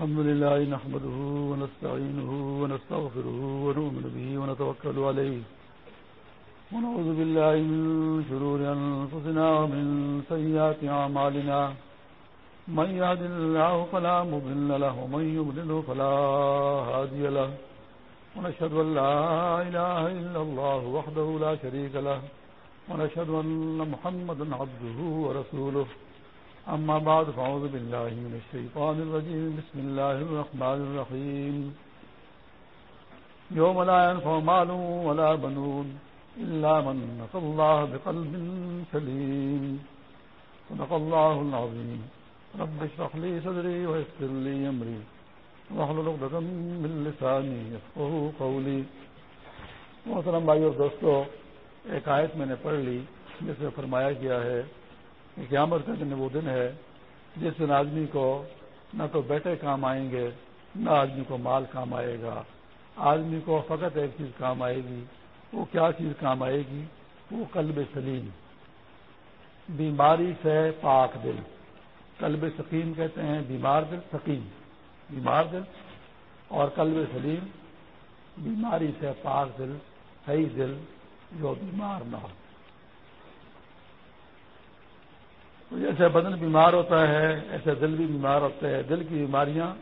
الحمد لله نحمده ونستعينه ونستغفره ونؤمن به ونتوكل عليه ونعوذ بالله من شرور أنفسنا ومن سيئات عمالنا من يهد الله فلا مضل له ومن يضلله فلا هادي له ونشهد أن لا إله إلا الله وحده لا شريك له ونشهد أن محمدا عبده ورسوله أما بعد، فأعوذ بالله من الشيطان الرجيم. بسم الله الرحمن الرحيم. يوم لا ينفع مال ولا بنون إلا من نقى الله بقلب سليم. صدق الله العظيم. رب اشرح لي صدري ويسر لي أمري. واحلل عقدة من لساني يفقهوا قولي. محترم بھائی اور دوستو، ایک آیت میں نے پڑھ لی، جس میں فرمایا گیا ہے قیامت کا دن وہ دن ہے، جس دن آدمی کو نہ تو بیٹے کام آئیں گے، نہ آدمی کو مال کام آئے گا۔ آدمی کو فقط ایک چیز کام آئے گی، وہ کیا چیز کام آئے گی؟ وہ قلب سلیم۔ بیماری سے پاک دل۔ قلب سکیم کہتے ہیں، بیمار دل سکیم بیمار دل اور قلب سلیم۔ بیماری سے پاک دل، صحیح دل جو بیمار نہ ہو۔ جیسے بدن بیمار ہوتا ہے ایسے دل بھی بیمار ہوتا ہے، دل کی بیماریاں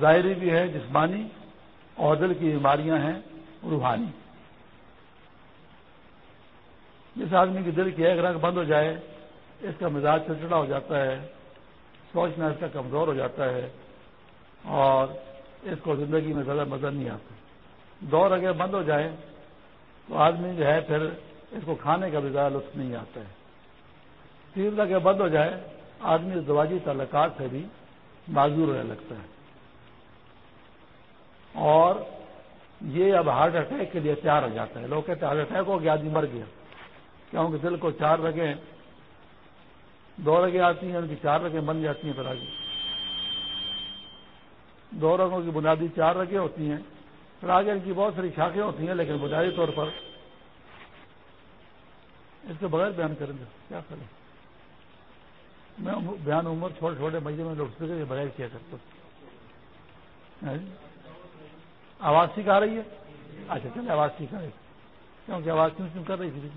ظاہری بھی ہے جسمانی اور دل کی بیماریاں ہیں، روحانی۔ جس آدمی کی دل کی ایک رنگ بند ہو جائے، اس کا مزاج چڑچڑا ہو جاتا ہے، سوچنا اس کا کمزور ہو جاتا ہے اور اس کو زندگی میں زیادہ مزہ نہیں آتا۔ دور اگر بند ہو جائے تو آدمی جو ہے پھر اس کو کھانے کا بھی زیادہ لطف نہیں آتا ہے۔ تیر لگے بند ہو جائے، آدمی دواجی تعلقات سے بھی معذور ہونے لگتا ہے۔ اور یہ اب ہارٹ اٹیک کے لیے تیار ہو جاتا ہے۔ لوگ کہتے ہیں، ہارٹ اٹیک ہو گیا، آدمی مر گیا۔ کیونکہ دل کو چار رگیں، دو رگیں آتی ہیں، ان کی چار رگیں بن جاتی ہیں پھر آگے۔ دو رگوں کی بنیادی چار رگیں ہوتی ہیں۔ پھر آگے ان کی بہت ساری شاخیں ہوتی ہیں، لیکن بنیادی طور پر اس کے بغیر بیان کریں گے۔ کیا کریں میں بیان عمر چھوٹے چھوٹے مہینے میں لوگ بغیر کیا کرتا ہاں جی؟ آواز رہی ہے؟ اچھا چلے آواز سکھا رہی کیونکہ آواز کیوں کیوں کر رہی تھی؟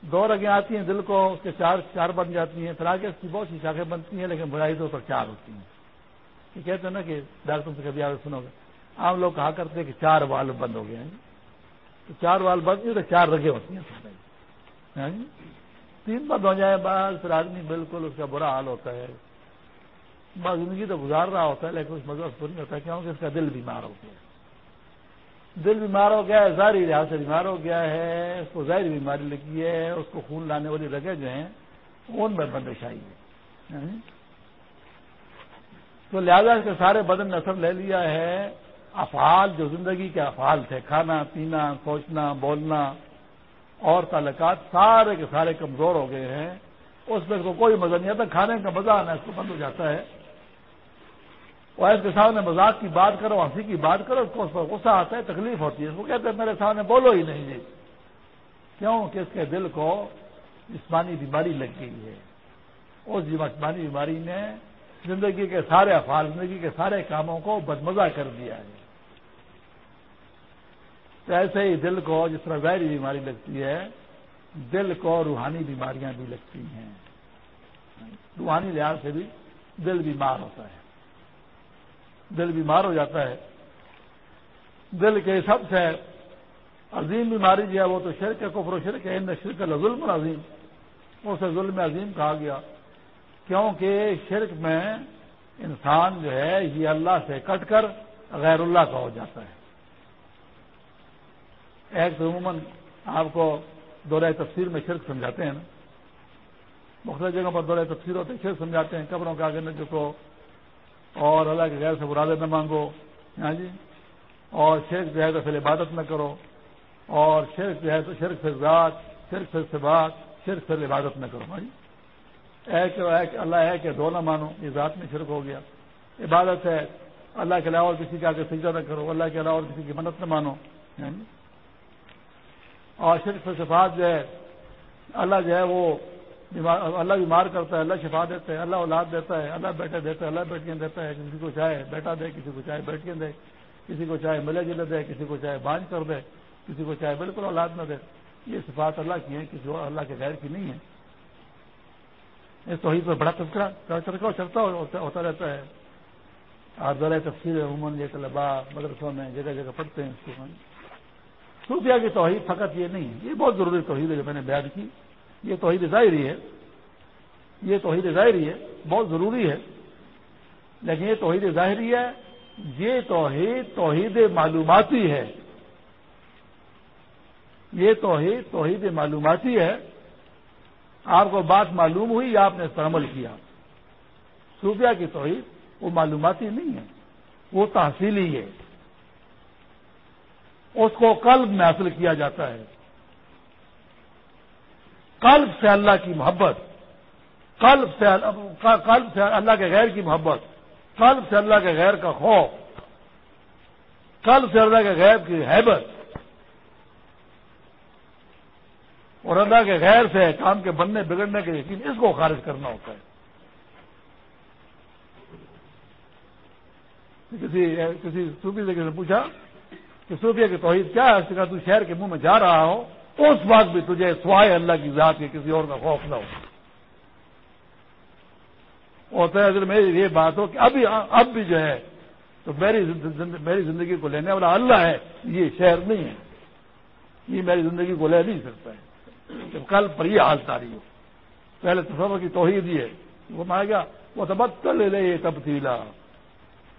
دو رگیں آتی ہیں دل کو، اس کے چار چار بن جاتی ہیں۔ پھر آگے اس کی بہت سی شاخیں بنتی ہیں، لیکن بڑائی طور پر چار ہوتی ہیں۔ یہ کہتے ہیں نا کہ ڈاکٹر سے کبھی آگے سنو گے۔ عام لوگ کہا کرتے ہیں کہ چار وال بند ہو گئے ہیں۔ تو چار وال بند ہیں تو چار رگیں ہوتی ہیں۔ ہاں جی؟ تین بند ہو جائے بعد پھر آدمی بالکل اس کا برا حال ہوتا ہے۔ بس زندگی تو گزار رہا ہوتا ہے، لیکن اس مذہب کو نہیں ہوتا، کیونکہ اس کا دل بیمار ہو گیا۔ دل بیمار ہو گیا ہے، ظاہری لحاظ سے بیمار ہو گیا ہے، اس کو ظاہری بیماری لگی ہے، اس کو خون لانے والی رگیں جو ہیں ان میں بندش آئی ہے۔ یعنی؟ تو لہذا اس کے سارے بدن نے اثر لے لیا ہے۔ افعال، جو زندگی کے افعال تھے، کھانا، پینا، سوچنا، بولنا اور تعلقات سارے کے سارے کمزور ہو گئے ہیں، اس میں کو کوئی مزہ نہیں آتا کھانے کا مزہ آنا اس کو بند ہو جاتا ہے۔ اور اس کے سامنے مذاق کی بات کرو، ہنسی کی بات کرو، اس کو اس پر غصہ آتا ہے، تکلیف ہوتی ہے۔ اس کو کہتے ہیں، میرے سامنے بولو ہی نہیں جی۔ کیوں؟ کہ اس کے دل کو جسمانی بیماری لگ گئی ہے۔ اس جسمانی بیماری نے زندگی کے سارے افعال، زندگی کے سارے کاموں کو بدمزہ کر دیا ہے۔ تو ایسے ہی دل کو جس طرح ظاہری بیماری لگتی ہے، دل کو روحانی بیماریاں بھی لگتی ہیں۔ روحانی لحاظ سے بھی دل بیمار ہوتا ہے۔ دل بیمار ہو جاتا ہے۔ دل کے سب سے عظیم بیماری جو ہے وہ تو شرک کفر و شرک ہے۔ شرک ظلم عظیم۔ اسے ظلم عظیم کہا گیا۔ کیونکہ شرک میں انسان جو ہے یہ اللہ سے کٹ کر غیر اللہ کا ہو جاتا ہے۔ ایک تو عموماً آپ کو دورہ تفسیر میں شرک سمجھاتے ہیں نا۔ مختلف جگہوں پر دورہ تفسیر ہوتے شرک سمجھاتے ہیں، قبروں کے آگے نہ جھکو اور اللہ کے غیر سے برادر نہ مانگو۔ ہاں جی؟ اور شرک جو ہے تو پھر عبادت نہ کرو۔ اور شرک جو ہے تو شرک پھر ذات شرک پھر سے بات شرک پھر عبادت نہ کرو۔ ہاں جی؟ بھائی ایک ایک اللہ ہے کہ دو نہ مانو، یہ ذات میں شرک ہو گیا۔ عبادت ہے، اللہ کے علاوہ اور کسی کا آگے سجدہ نہ کرو، اللہ کے علاوہ اور کسی کی منت نہ مانو۔ ہاں جی؟ اور شرک صفات جو ہے، اللہ جو ہے وہ اللہ بیمار کرتا ہے، اللہ شفا دیتا ہے، اللہ اولاد دیتا ہے، اللہ بیٹے دیتا ہے، اللہ بیٹیاں دیتا ہے، کسی کو چاہے بیٹا دے، کسی کو چاہے بیٹیاں دے، کسی کو چاہے ملے جلے دے، کسی کو چاہے بانج کر دے، کسی کو چاہے بالکل اولاد نہ دے۔ یہ صفات اللہ کی ہیں، کسی اور اللہ کے غیر کی نہیں ہے اس توحید پر بڑا تذکرہ چلتا ہوتا رہتا ہے۔ آپ ذرا تفصیل عموماً یہ طلبا مدرسوں میں جگہ جگہ پڑھتے ہیں۔ اس کو صوفیہ کی توحید فقط یہ نہیں ہے۔ یہ بہت ضروری توحید ہے جو میں نے بیان کی۔ یہ توحید ظاہری ہے۔ یہ توحید ظاہری ہے، بہت ضروری ہے۔ لیکن یہ توحید ظاہری ہے۔ یہ توحید توحید معلوماتی ہے۔ یہ توحید توحید معلوماتی ہے۔ آپ کو بات معلوم ہوئی، یا آپ نے اس پر عمل کیا؟ صوفیہ کی توحید وہ معلوماتی نہیں ہے۔ وہ تحصیلی ہے۔ اس کو قلب میں حاصل کیا جاتا ہے۔ قلب سے اللہ کی محبت، قلب سے قلب سے اللہ کے غیر کی محبت، قلب سے اللہ کے غیر کا خوف، قلب سے اللہ کے غیر کی حیبت۔ اور اللہ کے غیر سے کام کے بننے، بگڑنے کے یقین اس کو خارج کرنا ہوتا ہے۔ کسی کسی صوفی سے کسی نے پوچھا کہ صوفیہ کی توحید کیا ہے؟ کہا، تو شہر کے منہ میں جا رہا ہو اس وقت بھی تجھے سوائے اللہ کی ذات کے کسی اور کا خوف نہ ہو۔ ہوتا ہے میری یہ بات ہو کہ ابھی، اب بھی جو ہے، تو میری میری زندگی کو لینے والا اللہ ہے، یہ شہر نہیں ہے۔ یہ میری زندگی کو لے نہیں سکتا ہے۔ جب کل پر یہ حال تاری ہو۔ پہلے تصور کی توحید یہ وہ مانا گیا وہ تبتل لے تبدیلا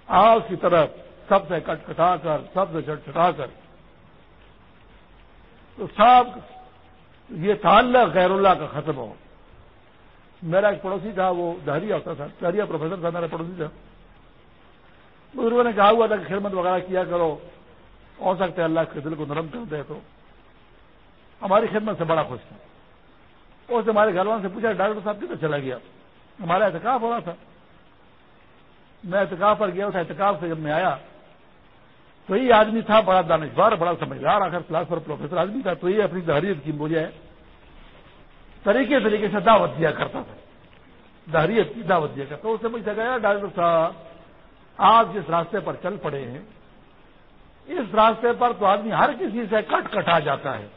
آگ کی طرف سب سے کٹ کٹا کر، سب سے چٹ چٹا کر۔ تو سب یہ تعلق غیر اللہ کا ختم ہو۔ میرا ایک پڑوسی تھا، وہ دہریا ہوتا تھا، دہریا پروفیسر تھا میرا پڑوسی تھا۔ بزرگوں نے کہا ہوا تھا کہ خدمت وغیرہ کیا کرو، ہو سکتا ہے اللہ کے دل کو نرم کر دے تو۔ ہماری خدمت سے بڑا خوش تھا۔ اس نے ہمارے گھر والوں سے پوچھا، ڈاکٹر صاحب کدھر چلا گیا؟ ہمارا احتکاف ہو رہا تھا۔ میں احتکاف پر گیا تھا احتکاف سے جب میں آیا تو یہ آدمی تھا، بڑا دانشوار بڑا سمجھدار، آخر کلاس پر پروفیسر آدمی تھا، تو یہ اپنی دہریت کی مجھے طریقے طریقے سے دعوت دیا کرتا تھا۔ دہریت کی دعوت دیا کرتا اس سے مجھے گیا ڈاکٹر صاحب، آپ جس راستے پر چل پڑے ہیں، اس راستے پر تو آدمی ہر کسی سے کٹ کٹا جاتا ہے۔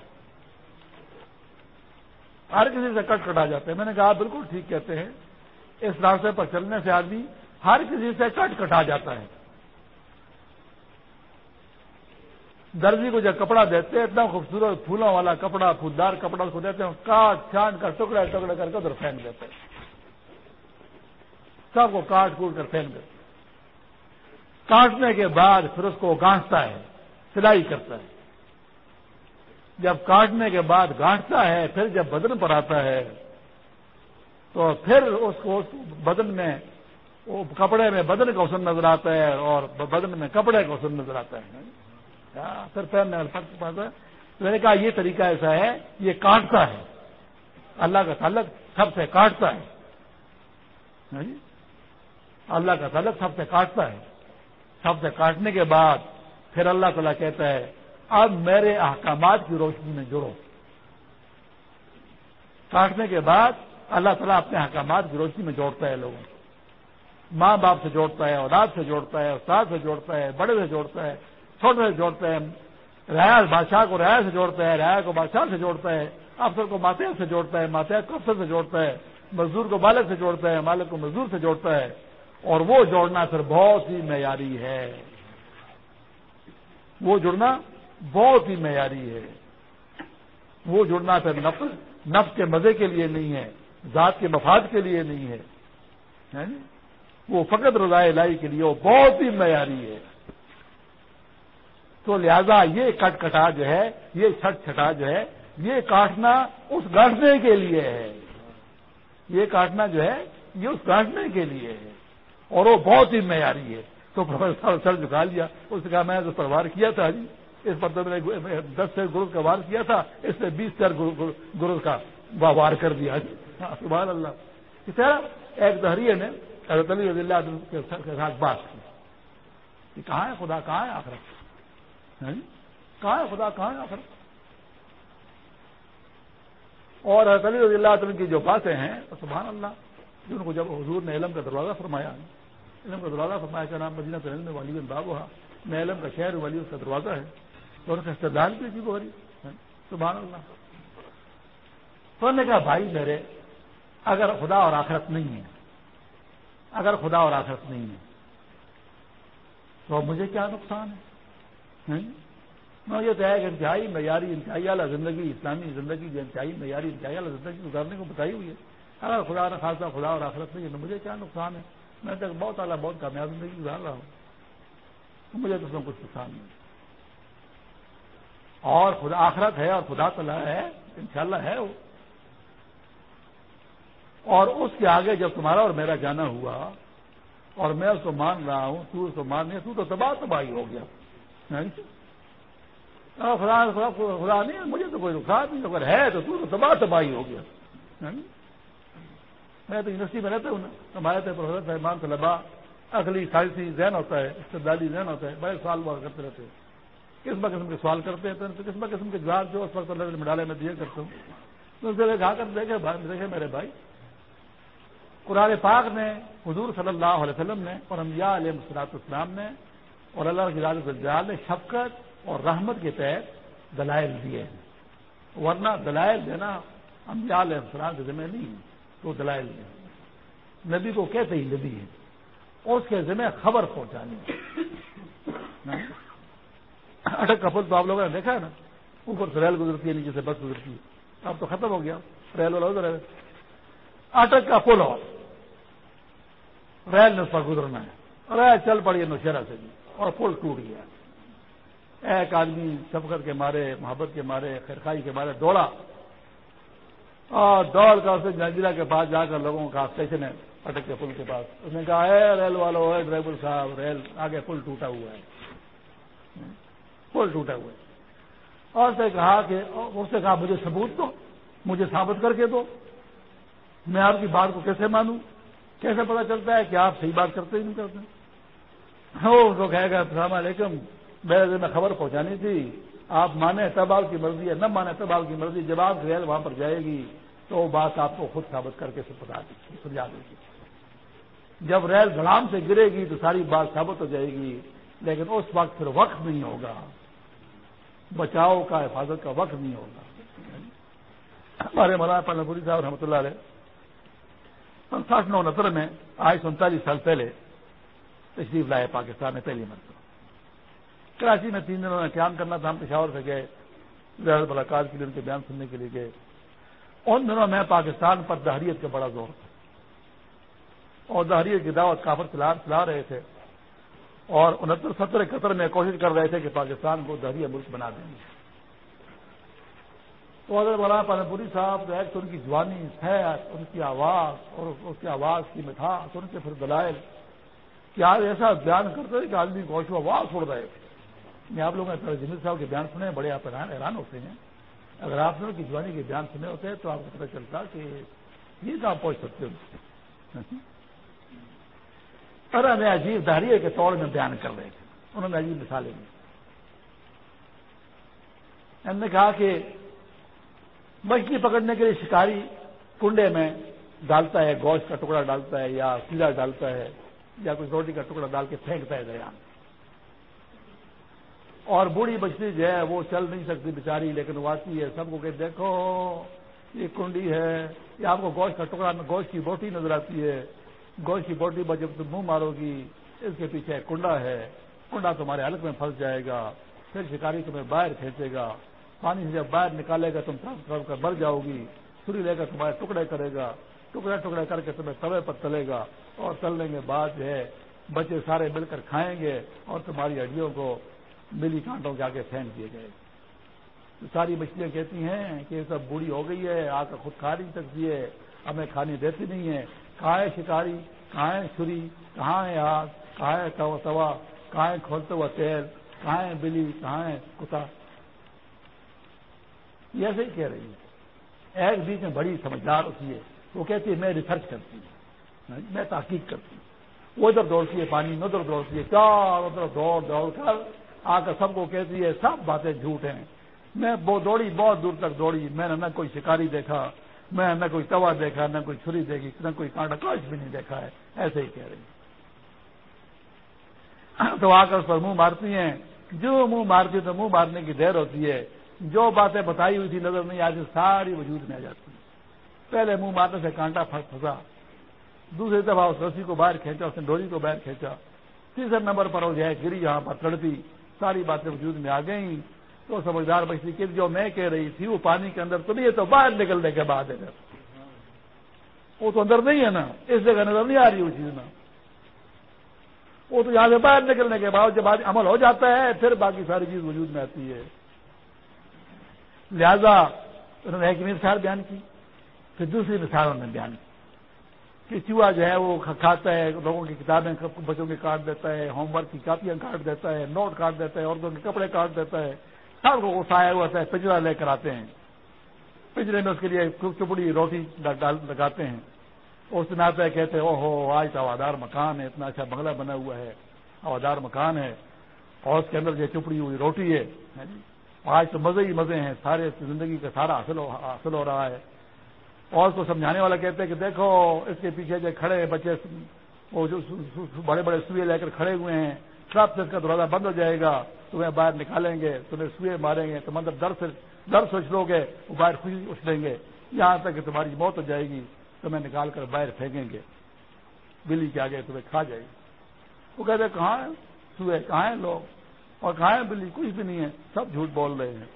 ہر کسی سے کٹ کٹا جاتا ہے۔ میں نے کہا بالکل ٹھیک کہتے ہیں۔ اس راستے پر چلنے سے آدمی ہر کسی سے کٹ کٹا جاتا ہے۔ درزی کو جب کپڑا دیتے ہیں، اتنا خوبصورت پھولوں والا کپڑا، پھولدار کپڑا اس کو دیتے ہیں، کاٹ چھانٹ کر، ٹکڑے ٹکڑے کر کے ادھر پھینک دیتے ہیں۔ سب کو کاٹ کوٹ کر پھینک دیتے کاٹنے کے بعد پھر اس کو گانٹتا ہے، سلائی کرتا ہے۔ جب کاٹنے کے بعد گانٹتا ہے، پھر جب بدن پر آتا ہے، تو پھر اس کو بدن میں کپڑے میں بدن کا حسن نظر آتا ہے اور بدن میں کپڑے کا حسن نظر آتا ہے۔ پھر پہننے والا میں نے کہا یہ طریقہ ایسا ہے، یہ کاٹتا ہے۔ اللہ کا تعلق سب سے کاٹتا ہے۔ ہاں جی؟ اللہ کا تعلق سب سے کاٹتا ہے۔ سب سے کاٹنے کے بعد پھر اللہ تعالیٰ کہتا ہے، اب میرے احکامات کی روشنی میں جڑو۔ کاٹنے کے بعد اللہ تعالیٰ اپنے احکامات کی روشنی میں جوڑتا ہے لوگوں کو۔ ماں باپ سے جوڑتا ہے، اولاد سے جوڑتا ہے، استاد سے جوڑتا ہے، بڑے سے جوڑتا ہے۔ چھوٹے سے جوڑتا ہے ریا بادشاہ کو ریا سے جوڑتا ہے ریا کو بادشاہ سے جوڑتا ہے افسر کو ماتحت سے جوڑتا ہے ماتحت کو افسر سے جوڑتا ہے مزدور کو مالک سے جوڑتا ہے مالک کو مزدور سے جوڑتا ہے اور وہ جوڑنا پھر بہت ہی معیاری ہے۔ وہ جڑنا بہت ہی معیاری ہے۔ وہ جڑنا پھر نفس نفس کے مزے کے لیے نہیں ہے، ذات کے مفاد کے لیے نہیں ہے۔ وہ فقط رضا لائی کے لیے وہ بہت ہی معیاری ہے۔ تو لہذا یہ کٹ کٹا جو ہے، یہ چھٹ چھٹا جو ہے، یہ کاٹنا اس گاٹنے کے لیے ہے۔ یہ کاٹنا جو ہے، یہ اس گاٹنے کے لیے ہے۔ اور وہ بہت ہی معیاری ہے۔ تو پروفیسر سر جھکا لیا۔ اس نے کہا، میں تو پروار کیا تھا جی۔ اس پر میں نے دس سے گروز کا وار کیا تھا۔ اس نے بیس سر گروز کا وار کر دیا جی۔ سبحان اللہ۔ ایک دہریے نے حضرت علی رضی اللہ کے ساتھ بات کی۔ کہ کہاں ہے؟ خدا کہاں ہے آخرت؟ کہاں ہے؟ خدا کہاں ہے آخرت اور حضرت علی رضی اللہ عنہ کی جو باتیں ہیں، سبحان اللہ، جن کو جب حضور نے علم کا دروازہ فرمایا، علم کا دروازہ فرمایا کا نام؟ مدینہ تو علم والی باب ہوا میں علم کا شہر والی اس کا دروازہ ہے، تو ان کا استدال بھی تھی جی بہت سبحان اللہ۔ تو نے کہا، بھائی میرے، اگر خدا اور آخرت نہیں ہے، اگر خدا اور آخرت نہیں ہے، تو مجھے کیا نقصان ہے؟ میں یہ طے کہ انتہائی معیاری، انتہائی اعلیٰ زندگی، اسلامی زندگی جو انتہائی معیاری، انتہائی اعلیٰ زندگی گزارنے کو بتائی ہوئی ہے۔ اگر خدا نہ خاصا، خدا اور آخرت نہیں ہے تو مجھے کیا نقصان ہے؟ میں تک بہت اعلیٰ، بہت کامیاب زندگی گزار رہا ہوں۔ مجھے تو اس میں کچھ نقصان نہیں اور خدا، آخرت ہے اور خدا تلا ہے، انشاءاللہ ہے وہ۔ اور اس کے آگے جب تمہارا اور میرا جانا ہوا اور میں اس کو مان رہا ہوں، تو اس کو مان نہیں تو تو تباہ تباہی ہو گیا۔ خدا خدا خدا نہیں، مجھے تو کوئی نقصان نہیں، اگر ہے تو تو تباہ تباہی ہو گیا۔ ہاں جی؟ میں تو یونیورسٹی میں رہتا ہوں نا، ہمارے پروفیسر صاحبان طلبا اگلی سائنسی ذہن ہوتا ہے استدالی ذہن ہوتا ہے، بڑے سوال بہت کرتے رہتے ہیں۔ قسم قسم کے سوال کرتے ہیں، تو قسم قسم کے جواب جو اس وقت اللہ مڈالے میں دیا کرتا ہوں۔ تو اس جگہ کہا کر دیکھے دیکھے میرے بھائی، قرآن پاک نے حضور صلی اللہ علیہ وسلم نے اور انبیاء علیہ مسلاط اسلام نے اور اللہ کی رضال نے شفقت اور رحمت کے تحت دلائل دیے ہیں۔ ورنہ دلائل دینا انبیاء علیہ السلام کے ذمہ نہیں تو دلائل دیں نبی کو کہتے ہی نبی ہے؟ اور اس کے ذمہ خبر پہنچانی اٹک کا پل تو آپ لوگوں نے دیکھا ہے نا؟ اوپر سے ریل گزرتی ہے، نیچے سے بس گزرتی ہے۔ اب تو ختم ہو گیا۔ ریل والا ادھر ہے۔ اٹک کا پل اور۔ ریل نے اس پر گزرنا ہے۔ ریل چل پڑی ہے نوشہرا سے۔ بھی اور پل ٹوٹ گیا۔ ایک آدمی شفقت کے مارے، محبت کے مارے خیرخائی کے مارے دوڑا۔ اور دوڑ کر اسے جنجیرا کے پاس جا کر لوگوں کا اسٹیشن ہے اٹک کے پل کے پاس۔ اس نے کہا ہے ریل والوں ہے ڈرائیور صاحب، ریل، آگے پل ٹوٹا ہوا ہے۔ پل ٹوٹا ہوا ہے۔ اور اس نے کہا کہ، اس نے کہا، مجھے ثبوت دو، مجھے ثابت کر کے دو۔ میں آپ کی بات کو کیسے مانوں؟ کیسے پتا چلتا ہے کہ آپ صحیح بات کرتے ہی نہیں کرتے؟ ہاں، وہ تو کہے گا، السلام علیکم، میرے دن میں خبر پہنچانی تھی۔ آپ مانے تب آپ کی مرضی ہے نہ مانے تب آپ کی مرضی جب آپ ریل وہاں پر جائے گی۔ تو وہ بات آپ کو خود ثابت کر کے بتا سمجھا دے گی جب ریل گلام سے گرے گی تو ساری بات ثابت ہو جائے گی۔ لیکن اس وقت پھر وقت نہیں ہوگا۔ بچاؤ کا، حفاظت کا وقت نہیں ہوگا۔ ہمارے مولانا پالا پوری صاحب رحمۃ اللہ علیہ ساٹھ نو انہتر میں، آج سینتالیس سال پہلے تشریف لائے پاکستان میں پہلی مرتبہ۔ کراچی میں تین دنوں میں قیام کرنا تھا، ہم پشاور سے گئے، زیادہ ملاقات کے لیے ان کے بیان سننے کے لیے گئے۔ ان دنوں میں پاکستان پر دہریت کا بڑا زور تھا۔ اور دہریت کی دعوت کافر چلا رہے تھے۔ اور انہتر، ستر، اکہتر میں کوشش کر رہے تھے کہ پاکستان کو دہریہ ملک بنا دیں۔ گے تو حضرت مولانا پانا پوری صاحب ایک تو ان کی جوانی ہے ان کی آواز، اور اس کی آواز کی مٹھاس، ان کے پھر دلائل کیا ایسا بیان کرتے کہ آدمی گوشت آواز چھوڑ رہے میں آپ لوگوں نے جمیل صاحب کے بیان سنے، بڑے آپ حیران ہوتے ہیں۔ اگر آپ نے کی جوانی کے بیان سنے ہوتے تو آپ کو پتہ چلتا کہ یہ تو آپ پہنچ سکتے ہو؟ پر ہمیں عجیب دہریے کے طور میں بیان کر رہے تھے۔ انہوں نے عجیب مثالیں دی۔ انہوں نے کہا کہ مچھلی پکڑنے کے لیے شکاری کنڈے میں ڈالتا ہے، گوشت کا ٹکڑا ڈالتا ہے یا سیلا ڈالتا ہے۔ یا کچھ روٹی کا ٹکڑا ڈال کے پھینکتا ہے دریا اور بوڑھی مچھلی جو ہے وہ چل نہیں سکتی بیچاری، لیکن وہ آتی ہے، سب کو کہ دیکھو، یہ کنڈی ہے، یہ آپ کو گوشت کا ٹکڑا، گوشت کی بوٹی نظر آتی ہے۔ گوشت کی بوٹی پر جب تم منہ مارو گی، اس کے پیچھے کنڈا ہے۔ کنڈا تمہارے حلق میں پھنس جائے گا، پھر شکاری تمہیں باہر کھینچے گا۔ پانی سے جب باہر نکالے گا، تم کر بر جاؤ گی۔ چھری لے کر تمہارے ٹکڑے کرے گا۔ ٹکڑے ٹکڑے کر کے تمہیں توے پر تلے گا۔ اور تلنے کے بعد جو ہے، بچے سارے مل کر کھائیں گے اور تمہاری ہڈیوں کو ملی کانٹوں کے آگے پھینک دیے گئے۔ ساری مچھلیاں کہتی ہیں کہ یہ سب بوڑھی ہو گئی ہے، آ کر خود کھا نہیں سکتی ہے ہمیں کھانی دیتی نہیں ہے۔ کہاں ہے شکاری؟ کہاں ہے چھری؟ کہاں ہے آگ؟ کہاں ہے توا کہاں ہے کھولتے ہوا تیل؟ کہاں ہے بلی؟ کہاں ہے کتا؟ یہ ایسے ہی کہہ رہی ہے ایک بیچ میں بڑی سمجھدار ہوتی ہے۔ وہ کہتی ہے، میں ریسرچ کرتی ہوں۔ میں تحقیق کرتی ہوں۔ وہ ادھر دوڑتی ہے پانی میں ادھر دوڑتی ہے چار ادھر دوڑ دوڑ کر آ کر سب کو کہتی ہے، سب باتیں جھوٹ ہیں۔ میں وہ دوڑی، بہت دور تک دوڑی۔ میں نے نہ کوئی شکاری دیکھا، میں نہ کوئی توا دیکھا، نہ کوئی چھری دیکھی، نہ کوئی کانٹا کاش بھی نہیں دیکھا ہے۔ ایسے ہی کہہ رہی تو آ کر اس پر منہ مارتی ہیں۔ جو منہ مارتی تو منہ مارنے کی دیر ہوتی ہے۔ جو باتیں بتائی ہوئی تھی نظر نہیں آتی، ساری وجود میں آ جاتی پہلے منہ مارنے سے کانٹا پھنسا۔ دوسری دفعہ اس رسی کو باہر کھینچا، اس نے ڈوری کو باہر کھینچا۔ تیسرے نمبر پر ہو جائے گری یہاں پر تڑپی، ساری باتیں وجود میں آ گئیں۔ تو سمجھدار بچی کہ جو میں کہہ رہی تھی، وہ پانی کے اندر تو نہیں ہے، تو باہر نکلنے کے بعد ہے۔ وہ تو اندر نہیں ہے نا، اس جگہ نظر نہیں آ رہی وہ چیز نا۔ وہ تو یہاں سے باہر نکلنے کے بعد، جب عمل ہو جاتا ہے، پھر باقی ساری چیز وجود میں آتی ہے۔ لہذا انہوں نے ایک مثال بیان کی، پھر دوسری مثال انہوں نے بیان کی۔ کہ چوہا جو ہے وہ کھاتا ہے، لوگوں کی کتابیں بچوں کے کاٹ دیتا ہے، ہوم ورک کی کاپیاں کاٹ دیتا ہے، نوٹ کاٹ دیتا ہے، عورتوں کے کپڑے کاٹ دیتا ہے۔ سب کو اٹھایا ہوا ہے پجرا لے کر آتے ہیں۔ پجرے میں اس کے لیے چپڑی، روٹی لگاتے ہیں۔ اس دن آتا ہے، کہتے او ہو آج تو ہوادار مکان ہے، اتنا اچھا بنگلہ بنا ہوا ہے ہوادار مکان ہے۔ اور اس کے اندر جو چپڑی ہوئی روٹی ہے۔ ہاں جی۔ آج تو مزے ہی مزے ہیں، سارے زندگی کا سارا حاصل ہو رہا ہے۔ اور اس کو سمجھانے والا کہتے ہیں کہ دیکھو، اس کے پیچھے جو کھڑے بچے، وہ جو بڑے بڑے سوئے لے کر کھڑے ہوئے ہیں سب سے اس کا دروازہ بند ہو جائے گا، تمہیں باہر نکالیں گے، تمہیں سوئے ماریں گے، تم اندر ڈر سے ڈر سوچ لو گے، وہ باہر خوشی اچھلیں گے، یہاں تک کہ تمہاری موت ہو جائے گی، تمہیں نکال کر باہر پھینکیں گے، بلی کے آگے تمہیں کھا جائے گی۔ وہ کہتے ہیں، کہاں ہے سوئے، کہاں ہیں لوگ؟ اور کہاں ہے بلی؟ کچھ بھی نہیں ہے، سب جھوٹ بول رہے ہیں۔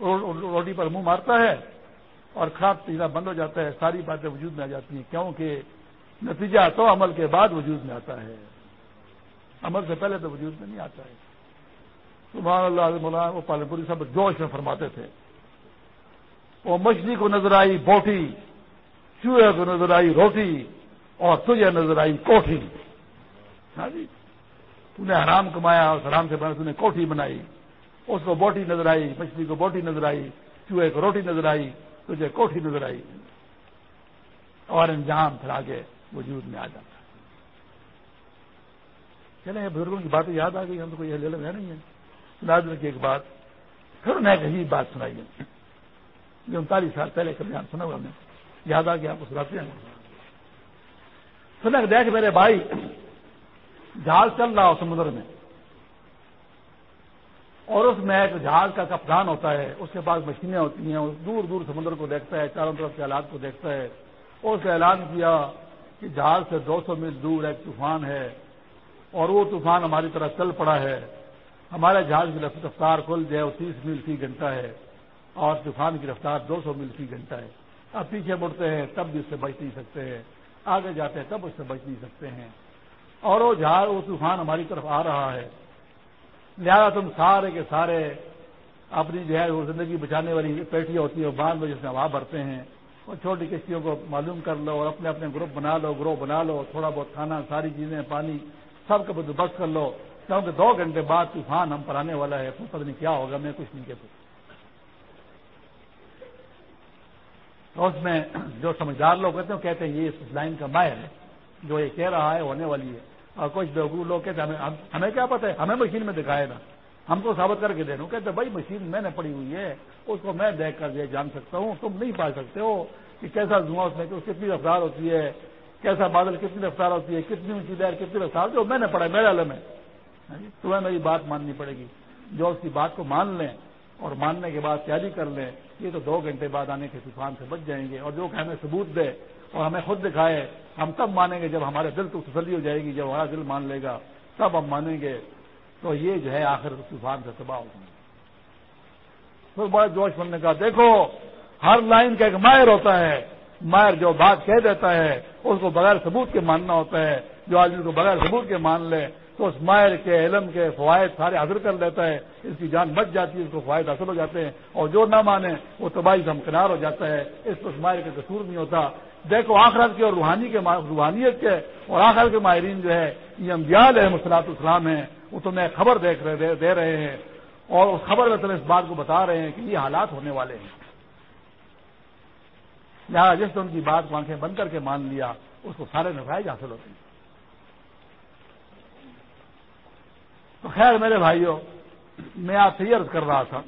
روٹی پر منہ مارتا ہے اور خراب پینا بند ہو جاتا ہے، ساری باتیں وجود میں آ جاتی ہیں، کیونکہ نتیجہ تو عمل کے بعد وجود میں آتا ہے۔ عمل سے پہلے تو وجود میں نہیں آتا ہے۔ سبحان اللہ مولانا، وہ پالن پوری جوش میں فرماتے تھے۔ وہ مچھلی کو نظر آئی بوٹی، چوہے کو نظر آئی روٹی، اور تجھے نظر آئی کوٹھی۔ ہاں جی تو نے حرام کمایا، اس حرام سے بنا نے کوٹھی بنائی۔ اس کو بوٹی نظر آئی، مچھلی کو بوٹی نظر آئی، چوہے کو روٹی نظر آئی۔ تجھے کوٹھی نظر آئی اور انجام پھر آگے وجود میں آ جاتا۔ چلے بزرگوں کی باتیں یاد آ گئی، ہم تو کوئی لے ہے نہیں ہے ناظر کی ایک بات، پھر انہیں ایک عجیب بات سنائی ہے۔ جو انتالیس سال پہلے کا بیان سنا ہوا میں یاد آ گیا آپ کو سناتے ہیں۔ سنا دیکھ میرے بھائی، جہاز چل رہا ہو سمندر میں۔ اور اس میں ایک جہاز کا کپتان ہوتا ہے، اس کے پاس مشینیں ہوتی ہیں دور دور سمندر کو دیکھتا ہے، چاروں طرف کے حالات کو دیکھتا ہے۔ اور اسے اعلان کیا کہ جہاز سے دو سو میل دور ایک طوفان ہے اور وہ طوفان ہماری طرح چل پڑا ہے۔ ہمارے جہاز کی رفتار کل جو ہے وہ تیس میل فی گھنٹہ ہے اور طوفان کی رفتار دو سو میل فی گھنٹہ ہے۔ اب پیچھے مڑتے ہیں، تب بھی اس سے بچ نہیں سکتے ہیں۔ آگے جاتے ہیں، تب اس سے بچ نہیں سکتے ہیں۔ اور وہ جہاز، وہ طوفان ہماری طرف آ رہا ہے۔ لہٰذا تم سارے کے سارے اپنی جو ہے وہ زندگی بچانے والی پیٹیاں ہوتی ہیں، وہ بعد میں جس میں ہوا بھرتے ہیں۔ اور چھوٹی کشتیوں کو معلوم کر لو اور اپنے اپنے گروپ بنا لو، گروہ بنا لو، تھوڑا بہت کھانا، ساری چیزیں، پانی، سب کا بندوبست کر لو۔ کیونکہ دو گھنٹے بعد طوفان ہم پر آنے والا ہے، تو پتہ نہیں کیا ہوگا، میں کچھ نہیں کہتا۔ اس میں جو سمجھدار لوگ کہتے ہیں کہتے ہیں یہ اس لائن کا ماہر ہے، جو یہ کہہ رہا ہے ہونے والی ہے۔ اور کچھ بیوقوف لوگ کہتے ہیں، ہمیں کیا پتا ہے؟ ہمیں مشین میں دکھائے نا ہم کو ثابت کر کے دے رہے کہتے بھائی، مشین میں نے پڑی ہوئی ہے، اس کو میں دیکھ کر یہ جان سکتا ہوں، تم نہیں پا سکتے ہو کہ کیسا دھواں اس میں کتنی رفتار ہوتی ہے، کیسا بادل کتنی رفتار ہوتی ہے، کتنی اونچی دیر کتنی رفتار، جو میں نے پڑھا میرے عالم ہے تمہیں ہاں جی؟ میری بات ماننی پڑے گی۔ جو اس کی بات کو مان لیں اور ماننے کے بعد تیاری کر لیں، یہ تو دو گھنٹے بعد آنے کے طوفان سے بچ جائیں گے اور جو کہ ہمیں ثبوت دے اور ہمیں خود دکھائے، ہم تب مانیں گے جب ہمارے دل تو تسلی ہو جائے گی، جب ہمارا دل مان لے گا، تب ہم مانیں گے۔ تو یہ جو ہے آخر طوفان سے تباہ ہو پھر بڑے جوش بننے کا، دیکھو، ہر لائن کا ایک ماہر ہوتا ہے۔ ماہر جو بات کہہ دیتا ہے، اس کو بغیر ثبوت کے ماننا ہوتا ہے۔ جو آدمی کو بغیر ثبوت کے مان لے، تو اس ماہر کے علم کے فوائد سارے حاضر کر لیتا ہے۔ اس کی جان بچ جاتی ہے، اس کو فوائد حاصل ہو جاتے ہیں۔ اور جو نہ مانے، وہ تباہی سے ہمکنار ہو جاتا ہے۔ اس کو اس ماہر کا قصور نہیں ہوتا۔ دیکھو آخرت کے اور روحانی کے روحانیت کے اور آخر کے ماہرین جو ہے، یہ امبیال ہے مسلاط اسلام ہیں، وہ تمہیں خبر دیکھ رہے دے رہے ہیں اور اس خبر میں تمہیں اس بات کو بتا رہے ہیں کہ یہ حالات ہونے والے ہیں۔ لہٰذا جس نے ان کی بات کو آنکھیں بند کر کے مان لیا، اس کو سارے نفائج حاصل ہوتے ہیں۔ تو خیر میرے بھائیوں، میں آپ سے یہ عرض کر رہا تھا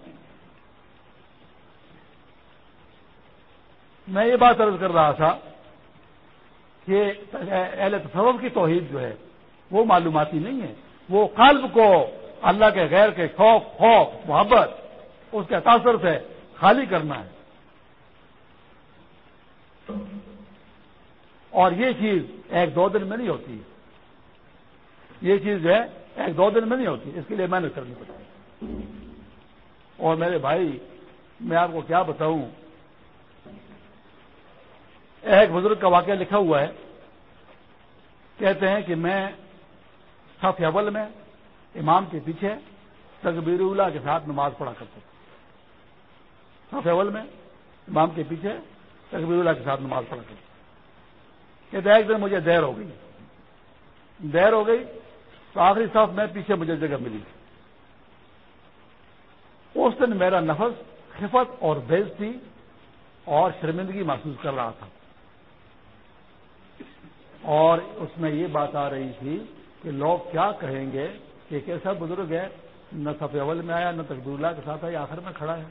میں یہ بات عرض کر رہا تھا کہ اہل تصور کی توحید جو ہے، وہ معلوماتی نہیں ہے۔ وہ قلب کو اللہ کے غیر کے خوف خوف، محبت، اس کے تاثر سے خالی کرنا ہے۔ اور یہ چیز ایک دو دن میں نہیں ہوتی۔ یہ چیز جو ہے، ایک دو دن میں نہیں ہوتی۔ اس کے لیے محنت کرنی پڑتی اور میرے بھائی، میں آپ کو کیا بتاؤں؟ ایک بزرگ کا واقعہ لکھا ہوا ہے۔ کہتے ہیں کہ میں صف اول میں امام کے پیچھے تقبیر اللہ کے ساتھ نماز پڑھا کرتا تھا۔ صف اول میں امام کے پیچھے تقبیر اللہ کے ساتھ نماز پڑھا کرتا کہتے ایک دن مجھے دیر ہو گئی۔ دیر ہو گئی تو آخری صف میں پیچھے مجھے جگہ ملی۔ اس دن میرا نفس خفت اور بیز تھی اور شرمندگی محسوس کر رہا تھا۔ اور اس میں یہ بات آ رہی تھی کہ لوگ کیا کہیں گے کہ ایک ایسا بزرگ ہے، نہ سفید اول میں آیا، نہ تقدور اللہ کے ساتھ آیا آخر میں کھڑا ہے۔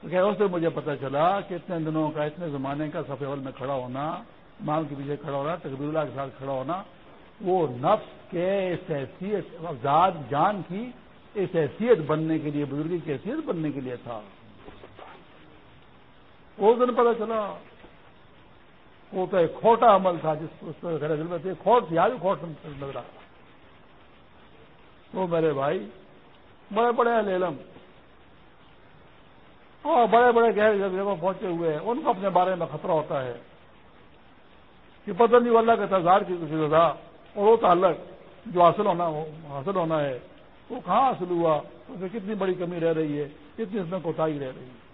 تو اس سے مجھے پتا چلا کہ اتنے دنوں کا، اتنے زمانے کا سفید اول میں کھڑا ہونا ماں کے پیچھے کھڑا ہونا تقدور اللہ کے ساتھ کھڑا ہونا، وہ نفس کے اس حیثیت، ذات، جان کی اس حیثیت بننے کے لیے، بزرگی کی حیثیت بننے کے لیے تھا۔ اس دن پتا چلا۔ وہ تو ایک کھوٹا عمل تھا جس دل میں تھے کھوٹ تھی، آج کھوٹ لگ رہا تھا وہ میرے بھائی، بڑے بڑے لیلم اور بڑے بڑے گہرے جگہ پہنچے ہوئے ہیں۔ ان کو اپنے بارے میں خطرہ ہوتا ہے کہ پتہ نہیں اللہ کے تزار کی کسی رضا اور وہ تعلق جو حاصل ہونا حاصل ہونا ہے، وہ کہاں حاصل ہوا؟ اس میں کتنی بڑی کمی رہ رہی ہے، کتنی اس میں کوتاہی رہ رہی ہے۔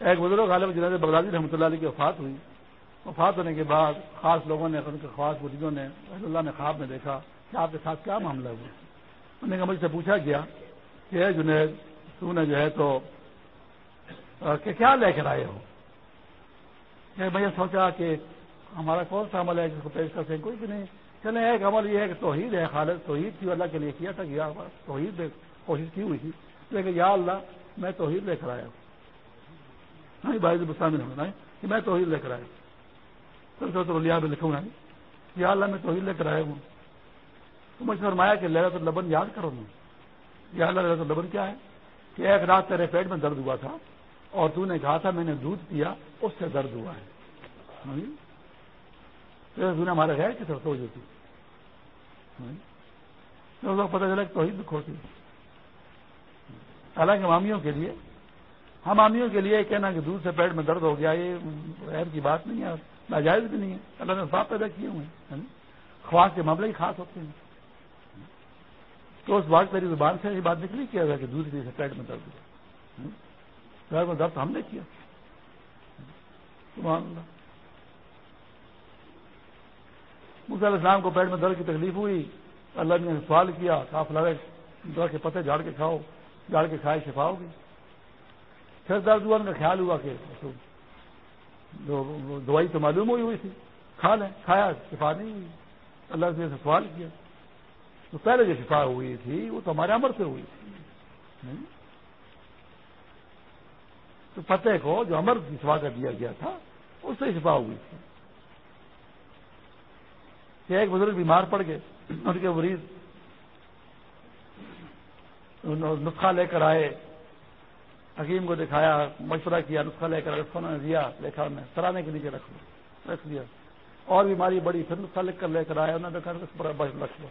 ایک بزرگ عالم جناب بغدادی رحمۃ اللہ علیہ کی وفات ہوئی۔ وفات ہونے کے بعد خاص لوگوں نے، ان کے خاص مریضوں نے رحمۃ اللہ نے خواب میں دیکھا کہ آپ کے ساتھ کیا معاملہ ہوا۔ انہوں نے مجھ سے پوچھا گیا کہ جنید، تو نے جو ہے تو کہ کیا لے کر آئے ہو؟ کہ میں سوچا کہ ہمارا کون سا عمل ہے جس کو پیش کر سکیں کوئی بھی نہیں۔ چلے ایک عمل یہ ہے کہ توحید ہے خالد توحید تھی، اللہ کے لیے کیا تھا کہ توحید کوشش کی ہوئی تھی۔ لیکن یا اللہ، میں توحید لے کر آیا ہوں۔ نہیں، بھائی شامل ہونا ہے۔ کہ میں توحید لے کر آیا۔ تو لیا میں لکھوں گا یا اللہ، میں توحید لے کر آیا ہوں۔ تو مجھے فرمایا کہ لہرت لبن یاد کرو نا یا اللہ، لہرت لبن کیا ہے؟ کہ ایک رات تیرے پیٹ میں درد ہوا تھا اور تو نے کہا تھا، میں نے دودھ پیا، اس سے درد ہوا ہے۔ ہمارے غیر کی طرف ہو جاتی پتہ چلا کہ توحید کھوتی حالانکہ مامیوں کے لیے ہم آمیوں کے لیے کہنا کہ دودھ سے پیٹ میں درد ہو گیا، یہ غیر کی بات نہیں ہے ناجائز بھی نہیں ہے۔ اللہ نے صاف پیدا کیے ہوئے ہیں خواص کے معاملے ہی خاص ہوتے ہیں۔ تو اس بات میری زبان سے یہ بات نکلی کیا گیا کہ دودھ سے پیٹ میں درد ہوا پیٹ میں درد ہم نے کیا۔ علیہ السلام کو پیٹ میں درد کی تکلیف ہوئی، اللہ نے سوال کیا صاف لگے درد کے پتے جھاڑ کے کھاؤ، جھاڑ کے کھائے، شفا ہوگی پھر درد ہوا کا خیال ہوا کہ دوائی تو معلوم ہوئی ہوئی تھی، کھا لیں، کھایا، شفا نہیں ہوئی۔ اللہ سے سوال کیا۔ تو پہلے جو شفا ہوئی تھی، وہ تو ہمارے امر سے ہوئی تھی۔ تو پتے کو جو امر کی شفا کر دیا گیا تھا، اس سے شفا ہوئی تھی۔ کہ ایک بزرگ بیمار پڑ گئے، ان کے مریض نسخہ لے کر آئے۔ حکیم کو دکھایا، مشورہ کیا، نسخہ لے کر اس نے دیا لکھا انہیں سرانے کے نیچے رکھ لو رکھ دیا۔ اور بیماری بڑی، پھر نسخہ لکھ کر لے کر آیا، انہوں نے اس پر رکھ لو۔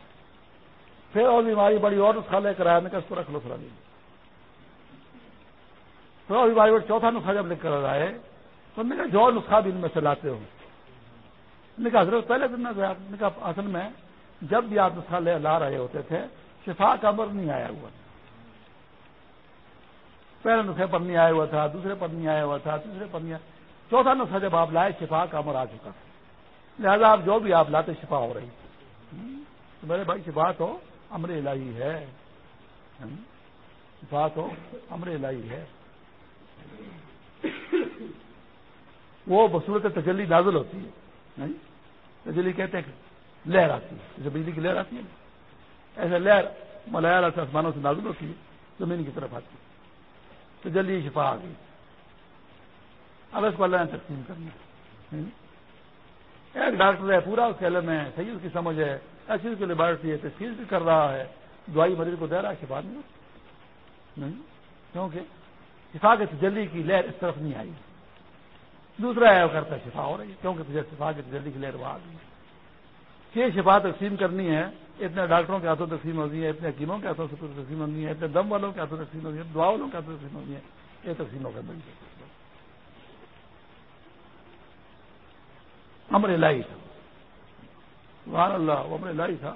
پھر اور بیماری بڑی، اور نسخہ لے کر آیا نے کہا اس کو رکھ لو سرانے۔ پھر اور بیماری بڑی، چوتھا نسخہ جب لکھ کر آئے، تو نے کہا جو نسخہ بھی ان میں سے لاتے ہو۔ نے کہا، حضرت، پہلے دن نے کہا اصل میں جب بھی آپ نسخہ لا رہے ہوتے تھے، شفا کا امر نہیں آیا ہوا۔ پہلے نسخے پر نہیں آیا ہوا تھا، دوسرے پر نہیں آیا ہوا تھا، تیسرے پر نہیں آیا۔ چوتھا نسخہ جب آپ لائے، شفا کا امر آ چکا۔ تھا لہٰذا آپ جو بھی آپ لاتے، شفا ہو رہی۔ تو میرے بھائی، شفا تو امر الہی ہے۔ شفا تو امر الہی ہے۔ وہ بصورت تجلی نازل ہوتی ہے۔ تجلی کہتے ہیں لہر آتی ہے۔ جیسے بجلی کی لہر آتی ہے۔ ایسے لہر ملیال آسمانوں سے نازل ہوتی ہے، زمین کی طرف آتی ہے۔ تو جلدی شفا آ گئی۔ اب اس کو اللہ نے تقسیم کرنا ایک ڈاکٹر ہے، پورا اس کے علم ہے، صحیح اس کی سمجھ ہے ایسی کی لیبارٹری ہے، تشخیص بھی کر رہا ہے۔ دوائی مریض کو دے رہا ہے، شفا نہیں کیونکہ شفا کے تجلی کی لہر اس طرف نہیں آئی۔ دوسرا ہے، وہ کرتا شفا ہو رہی ہے، کیونکہ شفا کی تجلی کی لہر وہ آ گئی۔ یہ شفا تقسیم کرنی ہے۔ اتنے ڈاکٹروں کے ہاتھوں تقسیم ہوتی ہے اتنے حکیموں کے ہاتھوں سے تقسیم ہوتی ہے اتنے دم والوں کے ہاتھوں تقسیم ہوتی ہے دعا والوں کے ہاتھوں تقسیم ہوتی ہے یہ تقسیم ہو کر امر لائی تھا۔ سبحان اللہ امر لائی تھا۔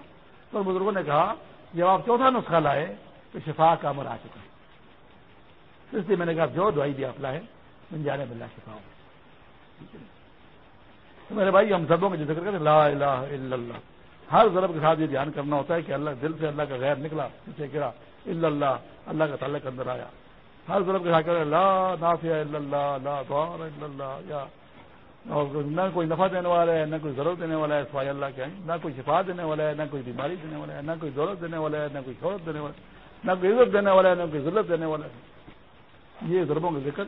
تو بزرگوں نے کہا، جب آپ چوتھا نسخہ لائے تو شفا کا امر آ چکا۔ اس لیے میں نے کہا، جو دوائی بھی آپ لائے من جانے بلّہ شفا ہو۔ میرے بھائی، ہم سبوں میں جو ذکر کرتے لا الہ الا اللہ۔ ہر ضرب کے ساتھ یہ دھیان کرنا ہوتا ہے کہ اللہ دل سے اللہ کا غیر نکلا، پیچھے گرا الا اللہ اللہ کا تعلق اندر آیا۔ ہر ضرب کے ساتھ لا نافیہ اللہ، لا دعار اللہ، یا۔ نہ کوئی نفع دینے والا ہے، نہ کوئی ضرورت دینے والا ہے، سوائے اللہ کے نہ کوئی شفا دینے والا ہے، نہ کوئی بیماری دینے والا ہے، نہ کوئی ضرورت دینے والا ہے، نہ کوئی شہرت دینے والا ہے، نہ کوئی عزت دینے والا ہے، نہ کوئی ضرورت دینے والا ہے۔ یہ ضربوں کا ذکر،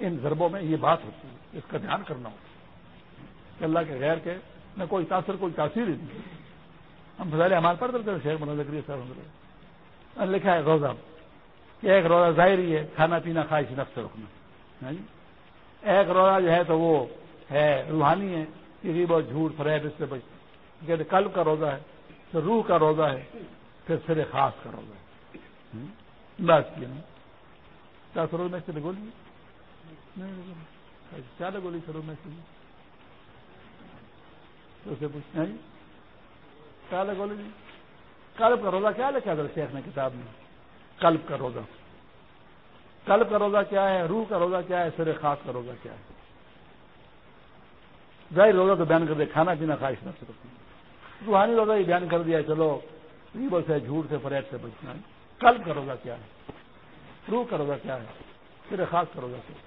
ان ضربوں میں یہ بات ہوتی ہے، اس کا دھیان کرنا ہوتا ہے کہ اللہ کے غیر کے نہ کوئی تاثر، کوئی تاثیر ہی نہیں۔ ہم فضائل ہمارے پڑھ دیتے شیخ منا ذکری صاحب لکھا ہے روزہ۔ کہ ایک روزہ ظاہری ہے، کھانا پینا خواہش نفس سے رکھنا۔ ہاں جی؟ ایک روزہ جو ہے تو وہ ہے، روحانی ہے غریب اور جھوٹ، فریب، اس سے بچ کہتے قلب کا روزہ ہے، پھر روح کا روزہ ہے، پھر سر خاص کا روزہ ہے۔ ہاں جی؟ بس کیا نہیں کیا سرو میں سے گولی کیا گولی سرو میں سے اسے پوچھنا ہاں جی؟ کیا گولی جی قلب کا روزہ کیا لکھا تھا شیخ نے کتاب میں؟ قلب کا روزہ۔ قلب کا روزہ کیا ہے؟ روح کا روزہ کیا ہے؟ سر خاص کا روزہ کیا ہے؟ ظاہر روزہ تو بیان کر دیا کھانا پینا خواہش نہ صرف روحانی روزہ ہی بیان کر دیا، چلو ریبل سے، جھوٹ سے فریب سے بچنا ہے۔ قلب کا روزہ کیا ہے؟ روح کا روزہ کیا ہے؟ سر خاص کا روزہ کیا